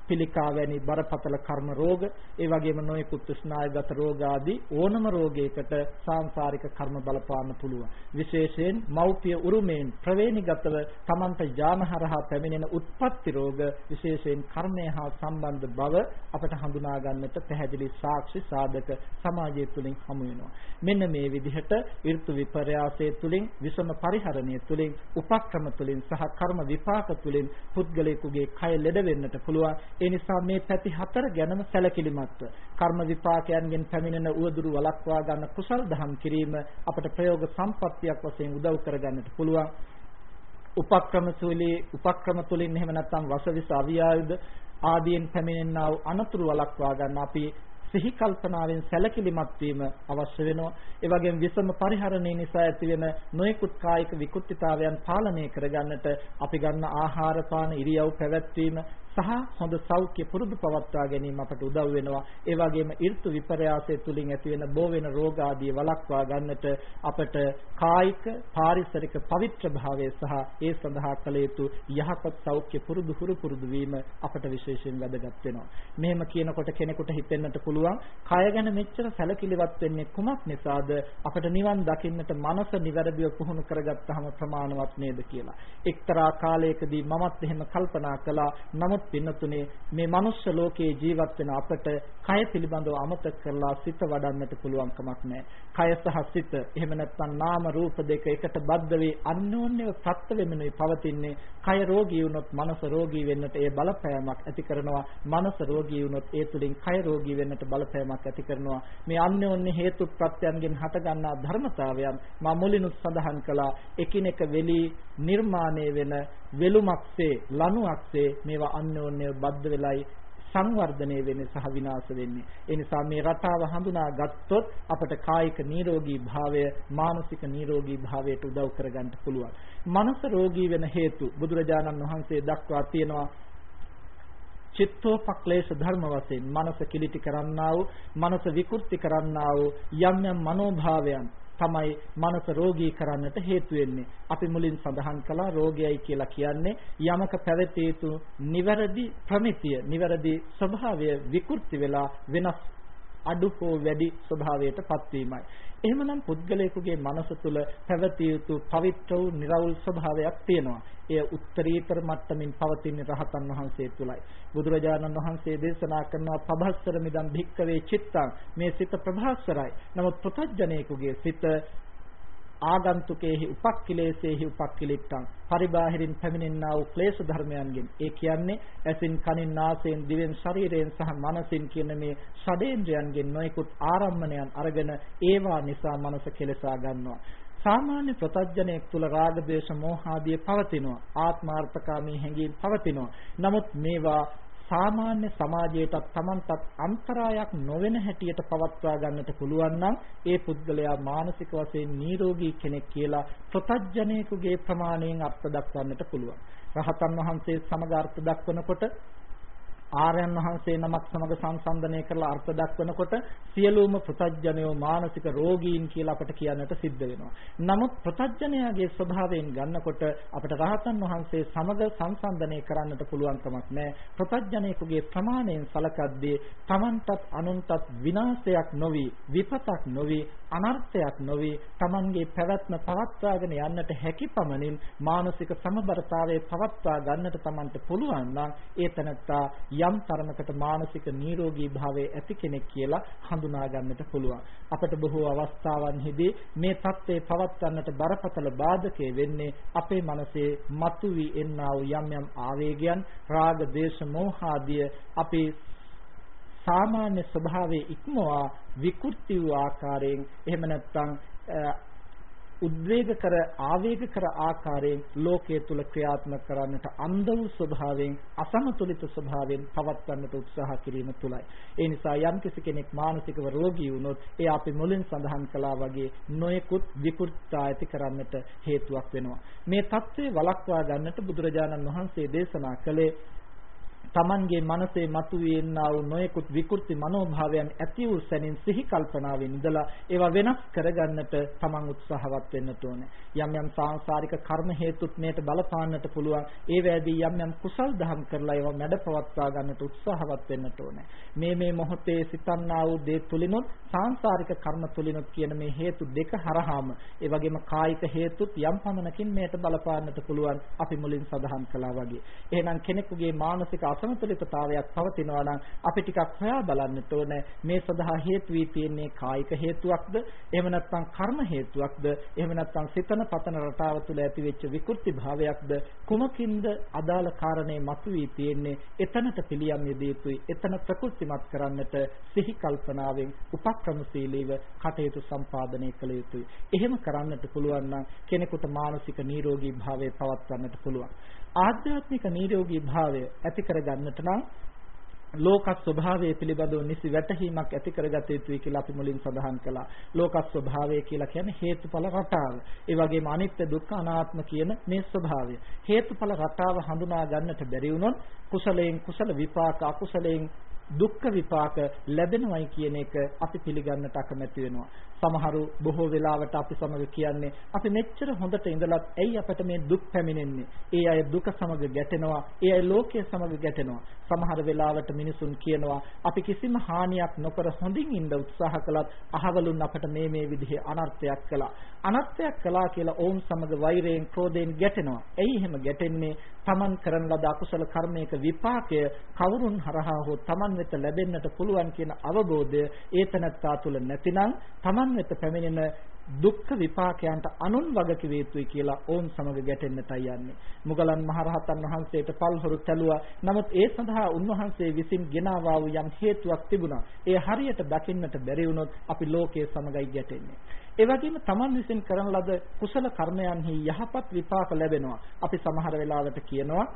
පිළිකා වැනි බරපතල කර්ම රෝග, ඒ වගේම නොයෙකුත් ස්නායුගත රෝග ආදී ඕනම රෝගයකට සාංශාරික කර්ම බලපාන්න පුළුවන්. විශේෂයෙන් මෞපිය උරුමයෙන් ප්‍රවේණිගතව තමන්ට ඥානහරහා පැමිණෙන උත්පත්ති රෝග විශේෂයෙන් කර්මය හා සම්බන්ධ බව අපට හඳුනා ගන්නට පැහැදිලි සාක්ෂි සාධක සමාජය තුළින් හමු වෙනවා. මෙන්න මේ මේ විදිහට ඍතු විපර්යාසය තුලින් විෂම පරිහරණය තුලින් උපක්‍රම තුලින් සහ කර්ම විපාක තුලින් පුද්ගලයෙකුගේ කය ලෙඩ වෙන්නට පුළුවන් ඒ නිසා මේ පැති හතර ගැනම සැලකිලිමත්ව කර්ම විපාකයන්ගෙන් පැමිණෙන උවදුරු වළක්වා ගන්න කුසල් දහම් කිරීම අපට ප්‍රයෝග සම්පත්තියක් වශයෙන් උදව් කරගන්නට පුළුවන් උපක්‍රම තුලී උපක්‍රම තුලින් එහෙම නැත්නම් වසවිස අවියායුධ ආදීන් පැමිණෙනා වූ අනතුරු වළක්වා ගන්න අපි සිහි කල්පනාවෙන් සැලකිලිමත් වීම අවශ්‍ය වෙනවා. ඒ වගේම විසම පරිහරණය නිසා ඇතිවෙන නොයෙකුත් කායික විකෘතිතාවයන් පාලනය කරගන්නට අපි ගන්න ආහාර පාන ඉරියව් පැවැත්වීම සහ හොඳ සෞඛ්‍ය පුරුදු පවත්වා ගැනීම අපට උදව් වෙනවා. ඒ වගේම ඍතු විපර්යාසය තුලින් ඇතිවෙන බෝ වෙන රෝග ආදී වළක්වා ගන්නට අපට කායික, පාරිසරික පවිත්‍ර භාවය සහ ඒ සඳහා කළ යුතු යහපත් සෞඛ්‍ය පුරුදු හුරු පුරුදු වීම අපට විශේෂයෙන් වැදගත් වෙනවා. මෙහෙම කියනකොට කෙනෙකුට හිතෙන්නට පුළුවන් කය ගැන මෙච්චර සැලකිලිවත් වෙන්නේ කුමක් නිසාද? අපට නිවන් දකින්නට මනස නිවැරදිව පුහුණු කරගත්තාම ප්‍රමාණවත් නේද කියලා. එක්තරා කාලයකදී මමත් එහෙම කල්පනා කළා. නමුත් පින්නතුනේ මේ මනුෂ්‍ය ලෝකයේ ජීවත් වෙන අපට කය පිළිබඳව අමතක කරලා සිත වඩන්නට පුළුවන් කමක් නැහැ. කය සහ සිත එහෙම නැත්නම් නාම රූප දෙක එකට බද්ධ වේ අන්‍යෝන්‍යව ප්‍රත්‍ය වෙමිනුයි පවතින්නේ. කය රෝගී වුණොත් මනස රෝගී වෙන්නට ඒ බලපෑමක් ඇති කරනවා. මනස රෝගී වුණොත් ඒ තුලින් කය රෝගී වෙන්නට බලපෑමක් ඇති කරනවා. මේ අන්‍යෝන්‍ය හේතු ප්‍රත්‍යයන්ගෙන් හටගන්නා ධර්මතාවයන් මා මුලිනුත් සඳහන් කළා. එකිනෙක වෙලී නිර්මාණය වෙන වෙලුමක්සේ ලණුවක්සේ මේවා අන්‍යෝන්‍ය බද්ධ වෙලයි සංවර්ධනය වෙන්නේ සහ විනාශ වෙන්නේ. ඒ නිසා මේ රටාව හඳුනා ගත්තොත් අපට කායික නිරෝගී භාවය, මානසික නිරෝගී භාවයට උදව් කරගන්න පුළුවන්. මනස රෝගී වෙන හේතු බුදුරජාණන් වහන්සේ දක්වා තියෙනවා චිත්තෝපක්ලේශ ධර්ම වශයෙන් මනස කිලිටි කරන්නා වූ මනස විකෘති කරන්නා වූ යම් යම් මනෝභාවයන් තමයි මනස රෝගී කරන්නට හේතු වෙන්නේ. අපි මුලින් සඳහන් කළා රෝගයයි කියලා කියන්නේ යමක පැවතිය යුතු නිවැරදි ප්‍රමිතිය, නිවැරදි ස්වභාවය විකෘති වෙලා වෙනස් අඩු හෝ වැඩි ස්වභාවයට පත්වීමයි. එහෙමනම් පුද්ගලයෙකුගේ මනස තුළ පැවතිය යුතු පවිත්‍ර වූ නිර්වෘල් ස්වභාවයක් තියෙනවා. එය උත්තරීතර මට්ටමින් පවතින රහතන් වහන්සේ තුලයි. බුදුරජාණන් වහන්සේ දේශනා කරනවා පබස්සර මිදම් භික්කවේ චිත්තං මේ සිත ප්‍රභාස්වරයි. නමුත් ප්‍රත්‍යජනේකුගේ සිත ආගන්තුකේහි උපක්ඛිලේසේහි උපක්ඛිලිට්ටං. පරිබාහිරින් පැමිණෙනා වූ ක්ලේශ ධර්මයන්ගෙන්. ඒ කියන්නේ ඇසින් කනින් නාසයෙන් දිවෙන් ශරීරයෙන් සහ මනසින් කියන මේ ෂඩේන්ද්‍රයන්ගෙන් නොයෙකුත් ආරම්මණයන් අරගෙන ඒවා නිසා මනස කෙලසා ගන්නවා. සාමාන්‍ය ප්‍රතඥයෙක් තුල රාග දේශ මෝහ ආදී පවතිනවා. ආත්මාර්ථකාමී හැඟීම් පවතිනවා. නමුත් මේවා සාමාන්‍ය සමාජයටත් Tamanටත් අන්තරායක් නොවන හැටියට පවත්වා ගන්නට පුළුවන් නම් ඒ පුද්ගලයා මානසික වශයෙන් නිරෝගී කෙනෙක් කියලා ප්‍රතඥයෙකුගේ ප්‍රමාණයෙන් අර්ථ දක්වන්නට පුළුවන්. රහතන් වහන්සේ සමග අර්ථ දක්වනකොට ආර්යයන් වහන්සේ නමක් සමග සංසන්දනය කරලා අර්ථ දක්වනකොට සියලුම ප්‍රතඥයෝ මානසික රෝගීන් කියලා අපට කියන්නට සිද්ධ වෙනවා. නමුත් ප්‍රතඥයාගේ ස්වභාවයෙන් ගන්නකොට අපට රහතන් වහන්සේ සමග සංසන්දනය කරන්නට පුළුවන් කමක් නැහැ. ප්‍රතඥයෙකුගේ ප්‍රමාණයෙන් සලකද්දී Tamanටත් අනුන්ටත් විනාශයක් නොවි, විපතක් නොවි, අනර්ථයක් නොවි, Tamanගේ පැවැත්ම පවත්වාගෙන යන්නට හැකි පමණින් මානසික සමබරතාවයේ පවත්වා ගන්නට Tamanට පුළුවන් නම් ඒ තනත්තා යම් තරමකට මානසික නිරෝගී භාවයේ ඇති කෙනෙක් කියලා හඳුනා ගන්නට පුළුවන්. අපට බොහෝ අවස්ථාවන්හිදී මේ தත්ත්වය පවත්වන්නට බරපතල බාධකේ වෙන්නේ අපේ මනසේ මතුවී එන්නා වූ යම් යම් ආවේගයන්, රාග, දේශ, මෝහ ආදී අපේ සාමාන්‍ය ස්වභාවයේ ඉක්මවා විකෘති වූ ආකාරයෙන් එහෙම නැත්නම් උද්වේග කර ආවේග කර ආකාරයෙන් ලෝකයේ තුල ක්‍රියාත්මක කරන්නට අන්ධ වූ ස්වභාවයෙන් අසමතුලිත ස්වභාවයෙන් පවත්වන්නට උත්සාහ කිරීම තුලයි. ඒ නිසා යම් කෙනෙක් මානසිකව රෝගී වුණොත් ඒ අපි මුලින් සඳහන් කළා වගේ නොයෙකුත් විකෘතතා ඇති කරන්නට හේතුවක් වෙනවා. මේ தત્ත්වය වළක්වා ගන්නට බුදුරජාණන් වහන්සේ දේශනා කළේ Tamanගේ මනසේ මතුවෙන්නා වූ නොයෙකුත් විකෘති මනෝභාවයන් ඇති වූ සැනින් සිහි කල්පනාවෙන් ඉඳලා ඒවා වෙනස් කරගන්නට Taman උත්සාහවත් වෙන්න ඕනේ. යම් යම් සාංශාරික කර්ම හේතුත් මේට බලපාන්නට පුළුවන්. ඒ වෑදී යම් යම් කුසල් දහම් කරලා ඒවා මැඩපවත්වා ගන්නට උත්සාහවත් වෙන්න ඕනේ. මේ මේ මොහොතේ සිතන්නා වූ දේ තුලිනුත් සාංශාරික කර්ම තුලිනුත් කියන මේ හේතු දෙක හරහාම ඒ වගේම කායික හේතුත් යම් පමණකින් මේට බලපාන්නට පුළුවන්. අපි මුලින් සඳහන් කළා වගේ. එහෙනම් කෙනෙකුගේ මානසික අසමතුලිතතාවයක් පවතිනවා නම් අපි ටිකක් හොයා බලන්නට ඕනේ. මේ සඳහා හේතු වී තියෙන්නේ කායික හේතුවක්ද? එහෙම නැත්නම් කර්ම හේතුවක්ද? එහෙම නැත්නම් සිතන පතන රටාව තුළ ඇතිවෙච්ච විකෘති භාවයක්ද? කුමකින්ද අදාළ කාරණේ මතුවී තියෙන්නේ? එතනට පිළියම් යෙදිය යුතුයි. එතන ප්‍රකෘතිමත් කරන්නට සිහි කල්පනාවෙන් උපක්‍රමශීලීව කටයුතු සම්පාදනය කළ යුතුයි. එහෙම කරන්නට පුළුවන් නම් කෙනෙකුට මානසික නිරෝගී භාවය පවත්වන්නට පුළුවන්. ආධ්‍යාත්මික නිරෝගී භාවය ඇති කරගන්නට නම් ලෝක ස්වභාවය පිළිබඳව නිසි වැටහීමක් ඇති කරගත යුතුයි කියලා අපි මුලින් සඳහන් කළා. ලෝක ස්වභාවය කියලා කියන්නේ හේතුඵල රටාව. ඒ වගේම අනිත්‍ය දුක්ඛ අනාත්ම කියන මේ ස්වභාවය. හේතුඵල රටාව හඳුනා ගන්නට බැරි වුණොත් කුසලයෙන් කුසල විපාක අකුසලයෙන් දුක්ඛ විපාක ලැබෙනවයි කියන එක අපි පිළිගන්නට අකමැති වෙනවා. සමහරු බොහෝ වෙලාවට අපි සමග කියන්නේ අපි මෙච්චර හොඳට ඉඳලත් ඇයි අපට මේ දුක් පැමිණෙන්නේ? ඒ අය දුක සමග ගැටෙනවා. ඒ අය ලෝකයේ සමග ගැටෙනවා. සමහර වෙලාවට මිනිසුන් කියනවා අපි කිසිම හානියක් නොකර හොඳින් ඉඳ උත්සාහ කළත් අහවලුන් අපට මේ මේ විදිහේ අනර්ථයක් කළා. අනර්ථයක් කළා කියලා ඔවුන් සමග වෛරයෙන් ක්‍රෝධයෙන් ගැටෙනවා. ඇයි එහෙම ගැටෙන්නේ? Taman කරන ලද අකුසල කර්මයක විපාකය කවුරුන් හරහා හෝ Taman වෙත ලැබෙන්නට පුළුවන් කියන අවබෝධය ඒතනත්තා තුල නැතිනම් Taman වෙත පැමිණෙන දුක්ඛ විපාකයන්ට අනුන් වග කිව යුතුයි කියලා ඕන් සමග ගැටෙන්නටයි යන්නේ. මුගලන් මහරහතන් වහන්සේට පල්හොරු තැළුවා. නමුත් ඒ සඳහා උන්වහන්සේ විසින් ගෙනාවා වූ යම් හේතුවක් තිබුණා. ඒ හරියට දකින්නට බැරි වුණොත් අපි ලෝකයේ සමගයි ගැටෙන්නේ. ඒ වගේම Taman විසින් කරන ලද කුසල කර්මයන්හි යහපත් විපාක ලැබෙනවා. අපි සමහර වෙලාවට කියනවා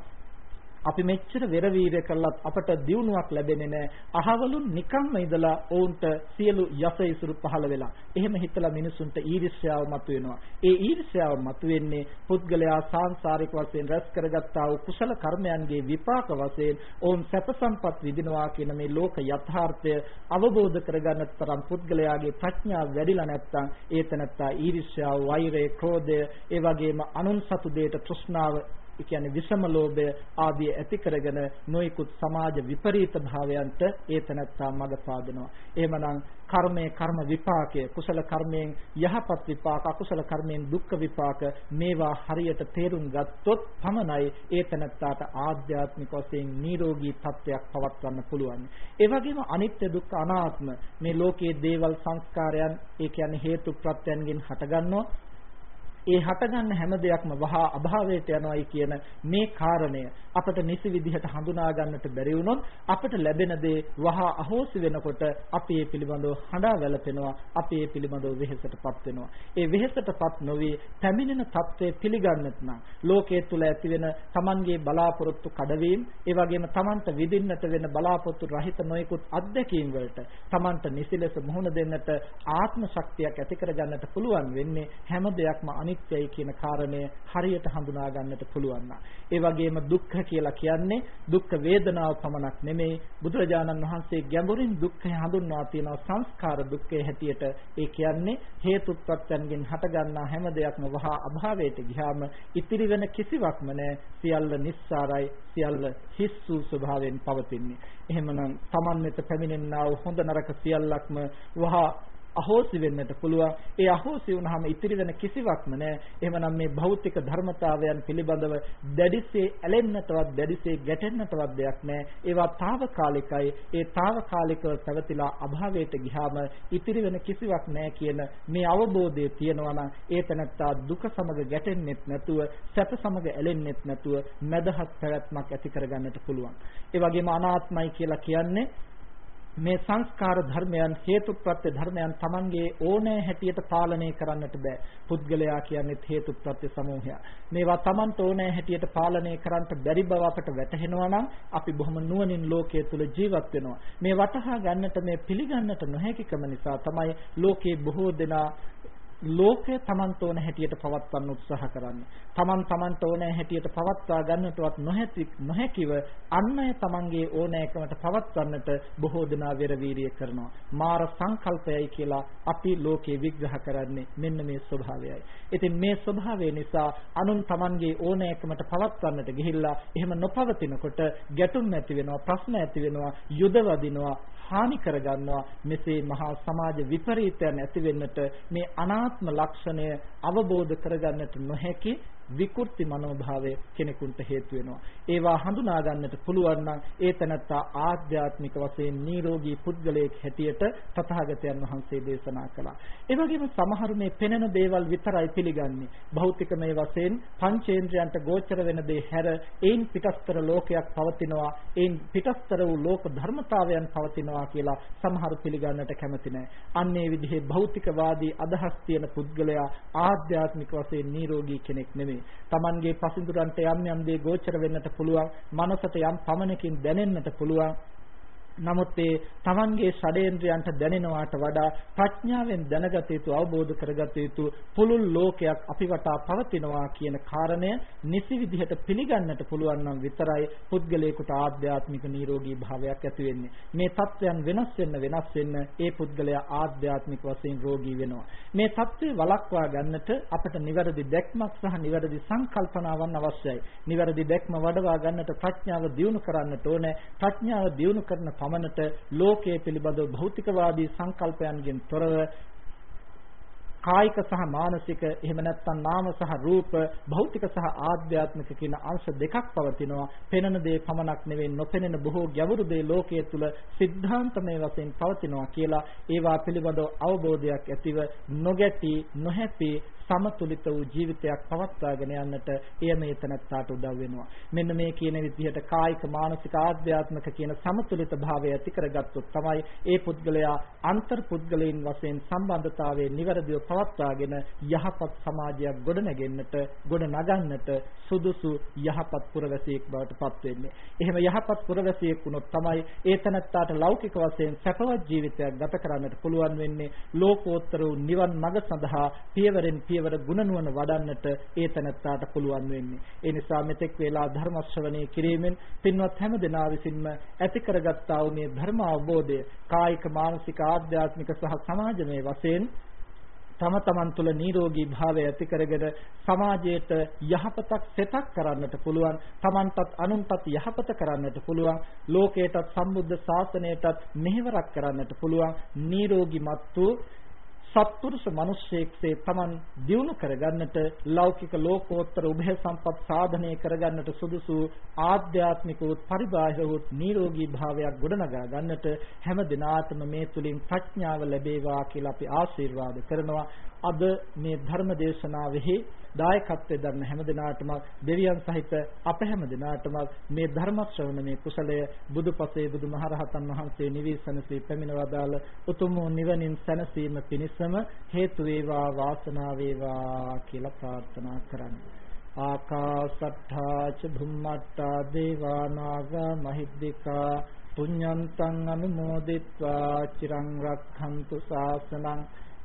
අපි මෙච්චර වෙර වීරය කළත් අපට දියුණුවක් ලැබෙන්නේ නැහැ. අහවලුන් නිකම්ම ඉඳලා ඔවුන්ට සියලු යස ඉසුරු පහළ වෙලා. එහෙම හිතලා මිනිසුන්ට ඊර්ෂ්‍යාව මතුවෙනවා. ඒ ඊර්ෂ්‍යාව මතුවෙන්නේ පුද්ගලයා සාංශාරික වශයෙන් රැස් කරගත්තා වූ කුසල කර්මයන්ගේ විපාක වශයෙන් ඔවුන් සැප සම්පත් විඳිනවා කියන මේ ලෝක යථාර්ථය අවබෝධ කරගන්න තරම් පුද්ගලයාගේ ප්‍රඥාව වැඩිලා නැත්නම් ඒ තනත්තා ඊර්ෂ්‍යාව, වෛරය, ක්‍රෝධය, ඒ වගේම අනුන් සතු දෙයට තෘෂ්ණාව ඒ කියන්නේ විෂම ලෝභය ආදී ඇති කරගෙන නොයිකුත් සමාජ විපරීත භාවයන්ට ඒතනත්තා මඟ පාදනවා. එහෙමනම් කර්මයේ කර්ම විපාකය කුසල කර්මයෙන් යහපත් විපාක අකුසල කර්මයෙන් දුක්ඛ විපාක මේවා හරියට තේරුම් ගත්තොත් පමණයි ඒතනත්තාට ආධ්‍යාත්මික වශයෙන් නිරෝගී තත්වයක් පවත්වන්න පුළුවන්. ඒ වගේම අනිත්‍ය දුක්ඛ අනාත්ම මේ ලෝකයේ දේවල් සංස්කාරයන් ඒ කියන්නේ හේතු ප්‍රත්‍යයන්ගෙන් හටගන්නවා ඒ හටගන්න හැම දෙයක්ම වහා අභාවයට යනවායි කියන මේ කාරණය අපට නිසි විදිහට හඳුනා ගන්නට බැරි වුණොත් අපට ලැබෙන දේ වහා අහෝසි වෙනකොට අපි ඒ පිළිබඳව හඬා වැළපෙනවා අපි ඒ පිළිබඳව වෙහෙසටපත් වෙනවා. ඒ වෙහෙසටපත් නොවේ පැමිණෙන தત્ත්වය පිළිගන්නත් නම් ලෝකයේ තුල ඇති වෙන Tamanගේ බලාපොරොත්තු කඩවීම ඒ වගේම Tamanට විඳින්නට වෙන බලාපොරොත්තු රහිත නොයෙකුත් අත්දැකීම් වලට Tamanට නිසිලෙස මුහුණ දෙන්නට ආත්ම ශක්තියක් ඇති කරගන්නට පුළුවන් වෙන්නේ හැම දෙයක්ම අනිත්‍යයි කියන කාරණය හරියට හඳුනා ගන්නට පුළුවන් ඒ වගේම දුක්ඛ කියලා කියන්නේ දුක්ඛ වේදනාව පමණක් නෙමෙයි. බුදුරජාණන් වහන්සේ ගැඹුරින් දුක්ඛය හඳුන්වා තියෙනවා සංස්කාර දුක්ඛය හැටියට. ඒ කියන්නේ හේතුත්පත්යන්ගෙන් හටගන්නා හැම දෙයක්ම වහා අභාවයට ගියාම ඉතිරි වෙන කිසිවක්ම නැහැ. සියල්ල නිස්සාරයි සියල්ල හිස් වූ ස්වභාවයෙන් පවතින්නේ. එහෙමනම් Taman වෙත පැමිණෙනා වූ හොඳ නරක සියල්ලක්ම වහා අහෝසි වෙන්නට පුළුවන්. ඒ අහෝසි වුණාම ඉතිරි වෙන කිසිවක්ම නැහැ. එහෙමනම් මේ භෞතික ධර්මතාවයන් පිළිබඳව දැඩිසේ ඇලෙන්නටවත් දැඩිසේ ගැටෙන්නටවත් දෙයක් නැහැ. ඒවා తాවකාලිකයි. ඒ తాවකාලිකව පැවතිලා අභාවයට ගියාම ඉතිරි වෙන කිසිවක් නැහැ කියන මේ අවබෝධය තියෙනවා නම් ඒ තනත්තා දුක සමග ගැටෙන්නෙත් නැතුව සැප සමග ඇලෙන්නෙත් නැතුව මදහත් පැවැත්මක් ඇති කරගන්නට පුළුවන්. ඒ වගේම අනාත්මයි කියලා කියන්නේ මේ සංස්කාර ධර්මයන් හේතුප්‍රත්‍ය ධර්මයන් Tamanගේ ඕනෑ හැටියට පාලනය කරන්නට බෑ. පුද්ගලයා කියන්නේ හේතුප්‍රත්‍ය සමූහයක්. මේවා Tamanට ඕනෑ හැටියට පාලනය කරන්නට බැරි බව අපට වැටහෙනවා නම් අපි බොහොම නුවණින් ලෝකයේ තුල ජීවත් වෙනවා. මේ වටහා ගන්නට මේ පිළිගන්නට නොහැකිකම නිසා තමයි ලෝකේ බොහෝ දෙනා ලෝකය Tamanට ඕන හැටියට පවත්වන්න උත්සාහ කරන්නේ. Taman Tamanට ඕන හැටියට පවත්වා ගන්නටවත් නොහැටි නොහැකිව අන් අය Tamanගේ ඕනෑකමට පවත්වන්නට බොහෝ දෙනා වෙරවීරිය කරනවා. මාර සංකල්පයයි කියලා අපි ලෝකේ විග්‍රහ කරන්නේ මෙන්න මේ ස්වභාවයයි. ඉතින් මේ ස්වභාවය නිසා අනුන් Tamanගේ ඕනෑකමට පවත්වන්නට ගිහිල්ලා එහෙම නොපවතිනකොට ගැටුම් ඇති වෙනවා, ප්‍රශ්න ඇති වෙනවා, යුද වදිනවා, හානි කරගන්නවා මෙසේ මහා සමාජ විපරීතයන් ඇති වෙන්නට මේ අනාත්ම ලක්ෂණය අවබෝධ කරගන්නට නොහැකි විකෘති මනෝභාවය කෙනෙකුට හේතු වෙනවා. ඒවා හඳුනා ගන්නට පුළුවන් නම් ඒ තනත්තා ආධ්‍යාත්මික වශයෙන් නිරෝගී පුද්ගලයෙක් හැටියට තථාගතයන් වහන්සේ දේශනා කළා. ඒ වගේම සමහරු මේ පෙනෙන දේවල් විතරයි පිළිගන්නේ. භෞතිකමය වශයෙන් පංචේන්ද්‍රයන්ට ගෝචර වෙන දේ හැර ඒන් පිටස්තර ලෝකයක් පවතිනවා. ඒන් පිටස්තර වූ ලෝක ධර්මතාවයන් පවතිනවා කියලා සමහරු පිළිගන්නට කැමති නැහැ. අන්නේ විදිහේ භෞතිකවාදී අදහස් තියෙන පුද්ගලයා ආධ්‍යාත්මික වශයෙන් නිරෝගී කෙනෙක් නෙමෙයි. Tamanගේ පසින්දුරන්ට යම් යම් දේ ගෝචර වෙන්නට පුළුවන්. මනසට යම් පමණකින් දැනෙන්නට පුළුවන්. නමුත් ඒ තමන්ගේ ෂඩේන්ද්‍රයන්ට දැනෙනවාට වඩා ප්‍රඥාවෙන් දැනගත යුතු අවබෝධ කරගත යුතු පුළුල් ලෝකයක් අපි වටා පවතිනවා කියන කාරණය නිසි විදිහට පිළිගන්නට පුළුවන් නම් විතරයි පුද්ගලයාට ආධ්‍යාත්මික නිරෝගී භාවයක් ඇති වෙන්නේ. මේ தත්වයන් වෙනස් වෙන්න වෙනස් වෙන්න ඒ පුද්ගලයා ආධ්‍යාත්මික වශයෙන් රෝගී වෙනවා. මේ தත්ත්වය වළක්වා ගන්නට අපට නිවැරදි දැක්මක් සහ නිවැරදි සංකල්පනාවන් අවශ්‍යයි. නිවැරදි දැක්ම වඩවා ගන්නට ප්‍රඥාව දියුණු කරන්නට ඕනේ. ප්‍රඥාව දියුණු කරන පමණට ලෝකයේ පිළිබඳව භෞතිකවාදී සංකල්පයන්ගෙන් තොරව කායික සහ මානසික එහෙම නැත්නම් නාම සහ රූප භෞතික සහ ආධ්‍යාත්මික කියන අංශ දෙකක් පවතිනවා. පෙනෙන දේ පමණක් නෙවෙයි නොපෙනෙන බොහෝ ගැඹුරු දේ ලෝකයේ තුල සිද්ධාන්තමය වශයෙන් පවතිනවා කියලා ඒවා පිළිබඳව අවබෝධයක් ඇතිව නොගැටි නොහැපි සමතුලිත වූ ජීවිතයක් පවත්වාගෙන යන්නට එය මේ තනත්තාට උදව් වෙනවා. මෙන්න මේ කියන විදිහට කායික මානසික ආධ්‍යාත්මික කියන සමතුලිත භාවය ඇති කරගත්තොත් තමයි ඒ පුද්ගලයා අන්තර් පුද්ගලයන් වශයෙන් සම්බන්ධතාවයේ නිවැරදිව පවත්වාගෙන යහපත් සමාජයක් ගොඩනගෙන්නට ගොඩ නගන්නට සුදුසු යහපත් පුරවැසියෙක් බවට පත් වෙන්නේ. එහෙම යහපත් පුරවැසියෙක් වුණොත් තමයි ඒ තනත්තාට ලෞකික වශයෙන් සැපවත් ජීවිතයක් ගත කරන්නට පුළුවන් වෙන්නේ. ලෝකෝත්තර වූ නිවන් මඟ සඳහා පියවරෙන් පියවර ගුණනුවණ වඩන්නට ඒ තනත්තාට පුළුවන් වෙන්නේ. ඒ නිසා මෙතෙක් වේලා ධර්ම ශ්‍රවණය කිරීමෙන් පින්වත් හැම දෙනා විසින්ම ඇති කරගත්තා වූ මේ ධර්ම අවබෝධය කායික මානසික ආධ්‍යාත්මික සහ සමාජමය වශයෙන් තම තමන් තුළ නිරෝගී භාවය ඇති කරගෙන සමාජයට යහපතක් සෙතක් කරන්නට පුළුවන් තමන්ටත් අනුන්ටත් යහපත කරන්නට පුළුවන් ලෝකයටත් සම්බුද්ධ ශාසනයටත් මෙහෙවරක් කරන්නට පුළුවන් නිරෝගීමත් වූ සත්පුරුෂ මිනිස්සෙක්සේ Taman දියුණු කරගන්නට ලෞකික ලෝකෝත්තර උභය සම්පත් සාධනය කරගන්නට සුදුසු ආධ්‍යාත්මික උත් පරිබාහිර උත් නිරෝගී භාවයක් ගොඩනගා ගන්නට හැම දිනාටම මේ තුලින් ප්‍රඥාව ලැබේවා කියලා අපි ආශිර්වාද කරනවා. අද මේ ධර්ම දේශනාවෙහි දායකත්වයෙන් දරන හැම දිනාටම දෙවියන් සහිත අප හැම දිනාටම මේ ධර්ම ශ්‍රවණමේ කුසලය බුදුපසේ බුදුමහරහතන් වහන්සේ නිවිසනසේ පැමිණවදාල උතුම් නිවනින් සැනසීම පිණිසම හේතු වේවා වාසනාව වේවා කියලා ප්‍රාර්ථනා කරන්නේ. ආකාසට්ඨා ච භුම්මට්ඨා දේවා නාග මහිද්దికා පුඤ්ඤන්තං අනුමෝදිත්වා. චිරං රක්ඛන්තු ශාසනං